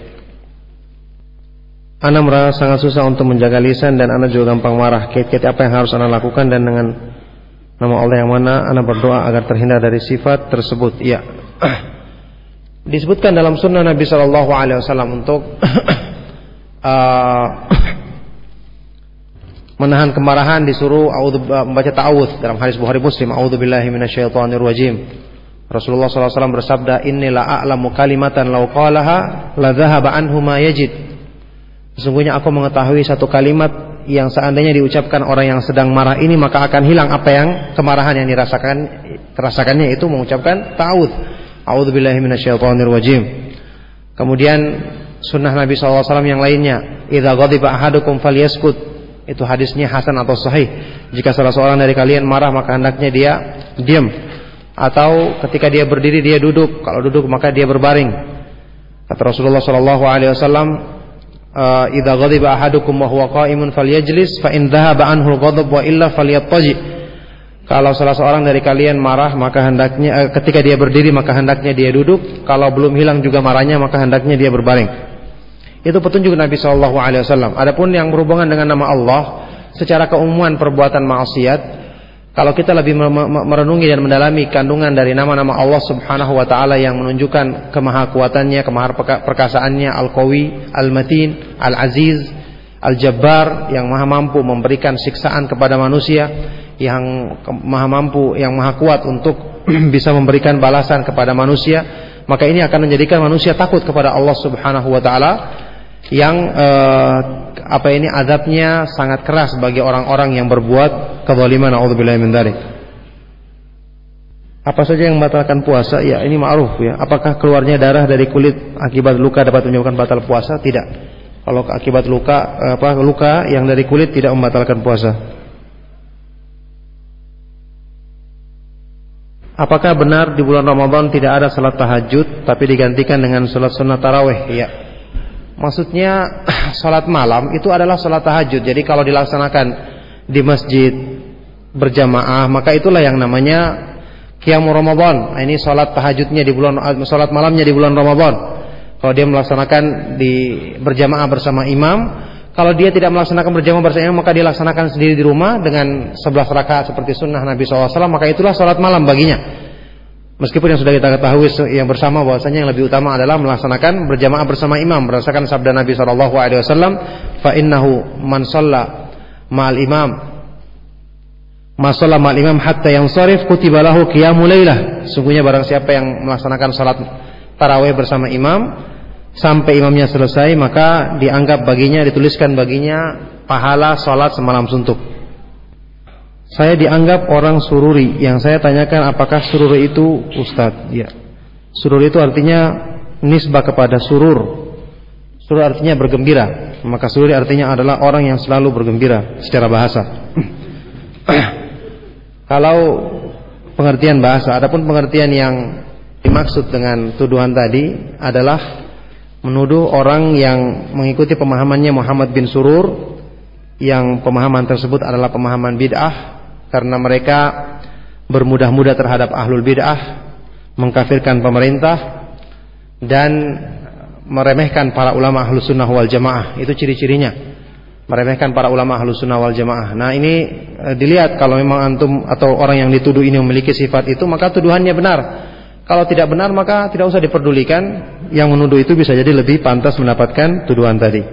Ana merasa sangat susah untuk menjaga lisan dan Ana juga gampang marah. Kait-kait apa yang harus Ana lakukan dan dengan nama Allah yang mana Ana berdoa agar terhindar dari sifat tersebut. Ya. Disebutkan dalam sunnah Nabi Shallallahu Alaihi Wasallam untuk uh, menahan kemarahan disuruh membaca ta'awudz dalam hadis Bukhari Muslim a'udzubillahi minasyaitonir rajim Rasulullah SAW bersabda inilah a'lamu kalimatan law qalaha la dhahaba anhu ma yajid Sesungguhnya aku mengetahui satu kalimat yang seandainya diucapkan orang yang sedang marah ini maka akan hilang apa yang kemarahan yang dirasakan terasakannya itu mengucapkan ta'awudz a'udzubillahi minasyaitonir rajim Kemudian sunnah Nabi SAW yang lainnya idza ghadiba ahadukum falyaskut itu hadisnya hasan atau sahih. Jika salah seorang dari kalian marah maka hendaknya dia diam. Atau ketika dia berdiri dia duduk. Kalau duduk maka dia berbaring. Kata Rasulullah eh, "Idza ghadiba ahadukum wa huwa qa'imun falyajlis fa in dhahaba anhu al-ghadab wa illa falyattaji." Kalau salah seorang dari kalian marah maka hendaknya eh, ketika dia berdiri maka hendaknya dia duduk. Kalau belum hilang juga marahnya maka hendaknya dia berbaring. Itu petunjuk Nabi Shallallahu Alaihi Wasallam. Adapun yang berhubungan dengan nama Allah, secara keumuman perbuatan maksiat, kalau kita lebih merenungi dan mendalami kandungan dari nama-nama Allah Subhanahu Wa Taala yang menunjukkan kemahakuatannya, kemahaperkasaannya, Al-Qawi, Al-Matin, Al-Aziz, Al-Jabbar yang maha mampu memberikan siksaan kepada manusia, yang maha mampu, yang maha kuat untuk bisa memberikan balasan kepada manusia, maka ini akan menjadikan manusia takut kepada Allah Subhanahu wa taala yang eh, apa ini azabnya sangat keras bagi orang-orang yang berbuat kezaliman naudzubillah min dzalik. Apa saja yang membatalkan puasa? Ya, ini ma'ruf ya. Apakah keluarnya darah dari kulit akibat luka dapat menyebabkan batal puasa? Tidak. Kalau akibat luka apa luka yang dari kulit tidak membatalkan puasa. Apakah benar di bulan Ramadan tidak ada salat tahajud tapi digantikan dengan salat sunnah tarawih? Ya. Maksudnya salat malam itu adalah salat tahajud. Jadi kalau dilaksanakan di masjid berjamaah maka itulah yang namanya qiyamul Ramadan. Nah, ini salat tahajudnya di bulan salat malamnya di bulan Ramadan. Kalau dia melaksanakan di berjamaah bersama imam, kalau dia tidak melaksanakan berjamaah bersama imam maka dia laksanakan sendiri di rumah dengan 11 rakaat seperti sunnah Nabi SAW maka itulah salat malam baginya. Meskipun yang sudah kita ketahui yang bersama bahwasanya yang lebih utama adalah melaksanakan berjamaah bersama imam berdasarkan sabda Nabi sallallahu alaihi fa innahu man shalla ma'al imam. Ma shalla ma'al imam hatta yansarif kutiba lahu sungguhnya barang siapa yang melaksanakan salat tarawih bersama imam sampai imamnya selesai maka dianggap baginya dituliskan baginya pahala salat semalam suntuk saya dianggap orang sururi. Yang saya tanyakan apakah sururi itu Ustadz? Ya. Sururi itu artinya nisbah kepada surur. Surur artinya bergembira. Maka sururi artinya adalah orang yang selalu bergembira secara bahasa. Kalau pengertian bahasa, adapun pengertian yang dimaksud dengan tuduhan tadi adalah menuduh orang yang mengikuti pemahamannya Muhammad bin Surur yang pemahaman tersebut adalah pemahaman bid'ah karena mereka bermudah-mudah terhadap ahlul bid'ah, mengkafirkan pemerintah dan meremehkan para ulama ahlus sunnah wal jamaah. Itu ciri-cirinya. Meremehkan para ulama ahlus sunnah wal jamaah. Nah ini e, dilihat kalau memang antum atau orang yang dituduh ini memiliki sifat itu maka tuduhannya benar. Kalau tidak benar maka tidak usah diperdulikan. Yang menuduh itu bisa jadi lebih pantas mendapatkan tuduhan tadi.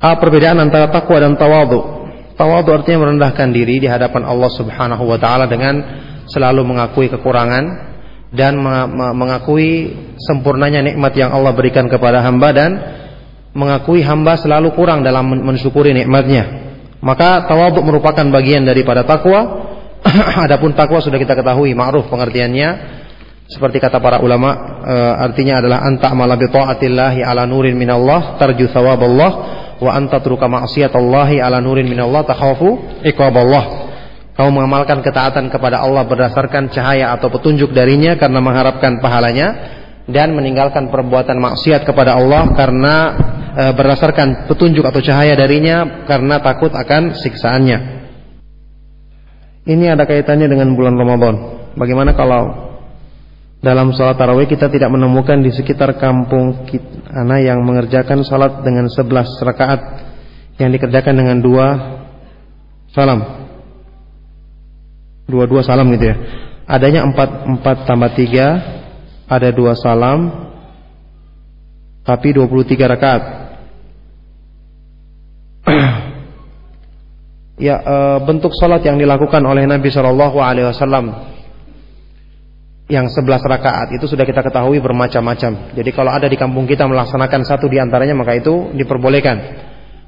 Apa perbedaan antara takwa dan tawadhu? Tawadu artinya merendahkan diri di hadapan Allah Subhanahu wa taala dengan selalu mengakui kekurangan dan mengakui sempurnanya nikmat yang Allah berikan kepada hamba dan mengakui hamba selalu kurang dalam mensyukuri nikmatnya. Maka tawaduk merupakan bagian daripada takwa. Adapun takwa sudah kita ketahui ma'ruf pengertiannya seperti kata para ulama e, artinya adalah anta amala bi taatillahi ala nurin minallah tarju thawaballah wa anta truka ma'siyatallahi ala nurin minallah takhafu iqaballah kamu mengamalkan ketaatan kepada Allah berdasarkan cahaya atau petunjuk darinya karena mengharapkan pahalanya dan meninggalkan perbuatan maksiat kepada Allah karena e, berdasarkan petunjuk atau cahaya darinya karena takut akan siksaannya. Ini ada kaitannya dengan bulan Ramadan. Bagaimana kalau dalam sholat tarawih kita tidak menemukan di sekitar kampung anak yang mengerjakan sholat dengan 11 rakaat yang dikerjakan dengan dua salam dua-dua salam gitu ya. Adanya empat empat tambah tiga, ada dua salam, tapi dua puluh tiga rakaat. ya e, bentuk salat yang dilakukan oleh Nabi Shallallahu Alaihi Wasallam yang sebelas rakaat itu sudah kita ketahui bermacam-macam. Jadi kalau ada di kampung kita melaksanakan satu di antaranya maka itu diperbolehkan.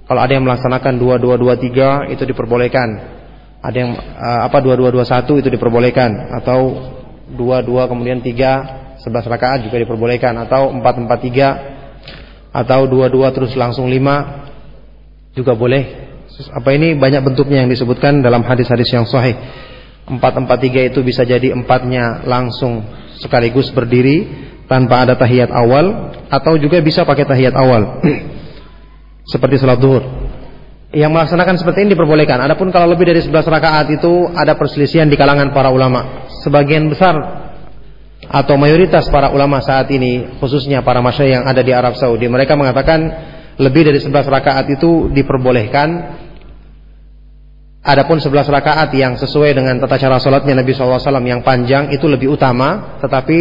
Kalau ada yang melaksanakan dua dua dua tiga itu diperbolehkan. Ada yang uh, apa dua dua dua satu itu diperbolehkan. Atau dua dua kemudian tiga sebelas rakaat juga diperbolehkan. Atau empat empat tiga atau dua dua terus langsung lima juga boleh. Apa ini banyak bentuknya yang disebutkan dalam hadis-hadis yang sahih empat empat tiga itu bisa jadi empatnya langsung sekaligus berdiri tanpa ada tahiyat awal atau juga bisa pakai tahiyat awal seperti salat duhur yang melaksanakan seperti ini diperbolehkan. Adapun kalau lebih dari 11 rakaat itu ada perselisihan di kalangan para ulama. Sebagian besar atau mayoritas para ulama saat ini, khususnya para masyayikh yang ada di Arab Saudi, mereka mengatakan lebih dari 11 rakaat itu diperbolehkan. Adapun 11 rakaat yang sesuai dengan tata cara salatnya Nabi SAW yang panjang itu lebih utama, tetapi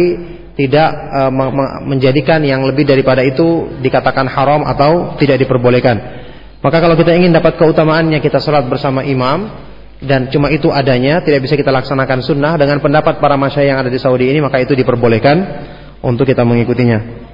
tidak e, menjadikan yang lebih daripada itu dikatakan haram atau tidak diperbolehkan. Maka kalau kita ingin dapat keutamaannya kita sholat bersama imam dan cuma itu adanya, tidak bisa kita laksanakan sunnah dengan pendapat para masyayikh yang ada di Saudi ini, maka itu diperbolehkan untuk kita mengikutinya.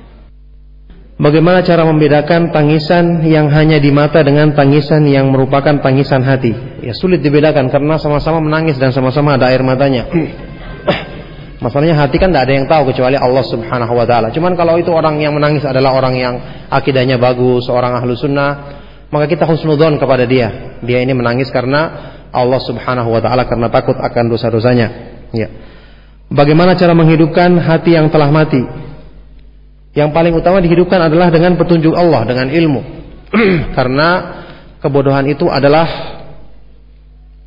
Bagaimana cara membedakan tangisan yang hanya di mata dengan tangisan yang merupakan tangisan hati? Ya sulit dibedakan karena sama-sama menangis dan sama-sama ada air matanya. Masalahnya hati kan tidak ada yang tahu kecuali Allah Subhanahu wa taala. Cuman kalau itu orang yang menangis adalah orang yang akidahnya bagus, orang ahlu sunnah, maka kita husnudon kepada dia. Dia ini menangis karena Allah Subhanahu wa taala karena takut akan dosa-dosanya. Ya. Bagaimana cara menghidupkan hati yang telah mati? Yang paling utama dihidupkan adalah dengan petunjuk Allah, dengan ilmu. karena kebodohan itu adalah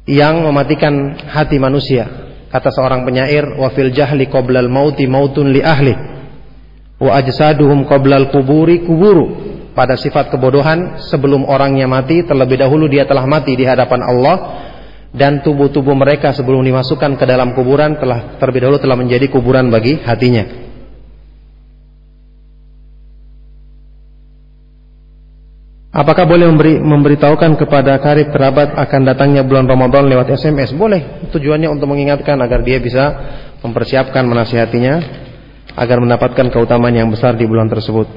yang mematikan hati manusia. Kata seorang penyair, "Wa fil jahli qoblal mauti mautun li ahli, wa ajsaduhum qoblal kuburi kuburu." pada sifat kebodohan sebelum orangnya mati terlebih dahulu dia telah mati di hadapan Allah dan tubuh-tubuh mereka sebelum dimasukkan ke dalam kuburan telah terlebih dahulu telah menjadi kuburan bagi hatinya. Apakah boleh memberi, memberitahukan kepada karib kerabat akan datangnya bulan Ramadan lewat SMS? Boleh. Tujuannya untuk mengingatkan agar dia bisa mempersiapkan menasihatinya agar mendapatkan keutamaan yang besar di bulan tersebut.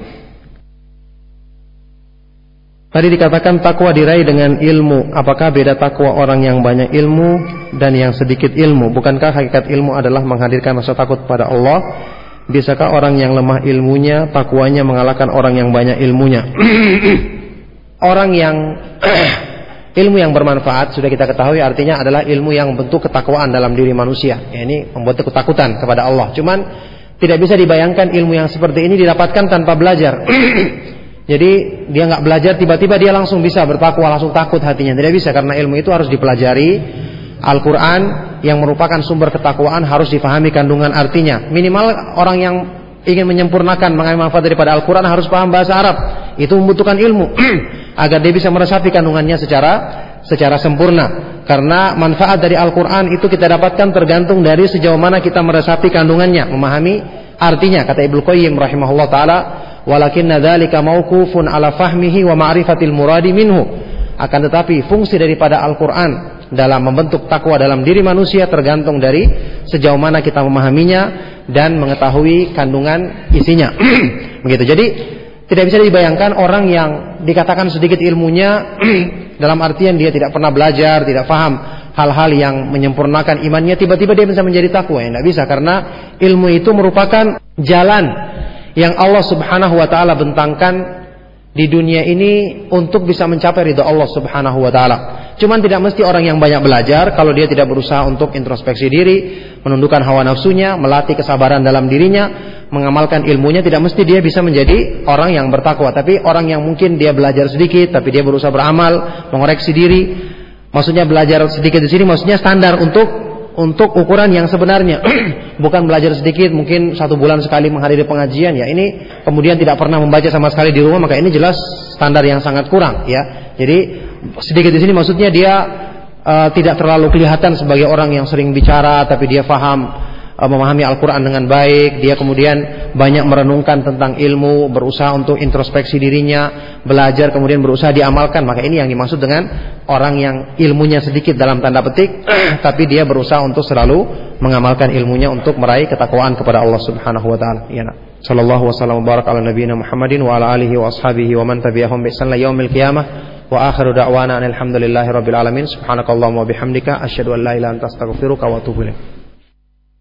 Tadi dikatakan takwa diraih dengan ilmu. Apakah beda takwa orang yang banyak ilmu dan yang sedikit ilmu? Bukankah hakikat ilmu adalah menghadirkan rasa takut pada Allah? Bisakah orang yang lemah ilmunya, takwanya mengalahkan orang yang banyak ilmunya? Orang yang ilmu yang bermanfaat sudah kita ketahui artinya adalah ilmu yang bentuk ketakwaan dalam diri manusia. Ya, ini membuat ketakutan kepada Allah. Cuman tidak bisa dibayangkan ilmu yang seperti ini didapatkan tanpa belajar. Jadi dia nggak belajar tiba-tiba dia langsung bisa bertakwa langsung takut hatinya tidak bisa karena ilmu itu harus dipelajari Al-Quran yang merupakan sumber ketakwaan harus difahami kandungan artinya minimal orang yang ingin menyempurnakan mengambil manfaat daripada Al-Quran harus paham bahasa Arab itu membutuhkan ilmu agar dia bisa meresapi kandungannya secara secara sempurna karena manfaat dari Al-Quran itu kita dapatkan tergantung dari sejauh mana kita meresapi kandungannya memahami artinya kata Ibnu Qayyim rahimahullah taala walakinna dzalika mauqufun ala fahmihi wa ma'rifatil muradi minhu akan tetapi fungsi daripada Al-Qur'an dalam membentuk takwa dalam diri manusia tergantung dari sejauh mana kita memahaminya dan mengetahui kandungan isinya. Begitu. Jadi tidak bisa dibayangkan orang yang dikatakan sedikit ilmunya dalam artian dia tidak pernah belajar, tidak paham hal-hal yang menyempurnakan imannya, tiba-tiba dia bisa menjadi takwa. Tidak bisa karena ilmu itu merupakan jalan yang Allah Subhanahu wa taala bentangkan di dunia ini untuk bisa mencapai ridha Allah Subhanahu wa taala. Cuman tidak mesti orang yang banyak belajar kalau dia tidak berusaha untuk introspeksi diri, menundukkan hawa nafsunya, melatih kesabaran dalam dirinya, mengamalkan ilmunya tidak mesti dia bisa menjadi orang yang bertakwa, tapi orang yang mungkin dia belajar sedikit tapi dia berusaha beramal, mengoreksi diri. Maksudnya belajar sedikit di sini maksudnya standar untuk untuk ukuran yang sebenarnya. Bukan belajar sedikit mungkin satu bulan sekali menghadiri pengajian ya. Ini kemudian tidak pernah membaca sama sekali di rumah maka ini jelas standar yang sangat kurang ya. Jadi sedikit di sini maksudnya dia uh, tidak terlalu kelihatan sebagai orang yang sering bicara tapi dia faham memahami Al-Quran dengan baik, dia kemudian banyak merenungkan tentang ilmu, berusaha untuk introspeksi dirinya, belajar kemudian berusaha diamalkan. Maka ini yang dimaksud dengan orang yang ilmunya sedikit dalam tanda petik, tapi dia berusaha untuk selalu mengamalkan ilmunya untuk meraih ketakwaan kepada Allah Subhanahu wa taala. Ya, Sallallahu wasallam barak ala nabiyina Muhammadin wa ala alihi wa ashabihi wa man tabi'ahum bi ihsan yaumil qiyamah. Wa akhiru da'wana alhamdulillahi rabbil alamin. Subhanakallahumma wa bihamdika asyhadu an la ilaha anta wa atubu.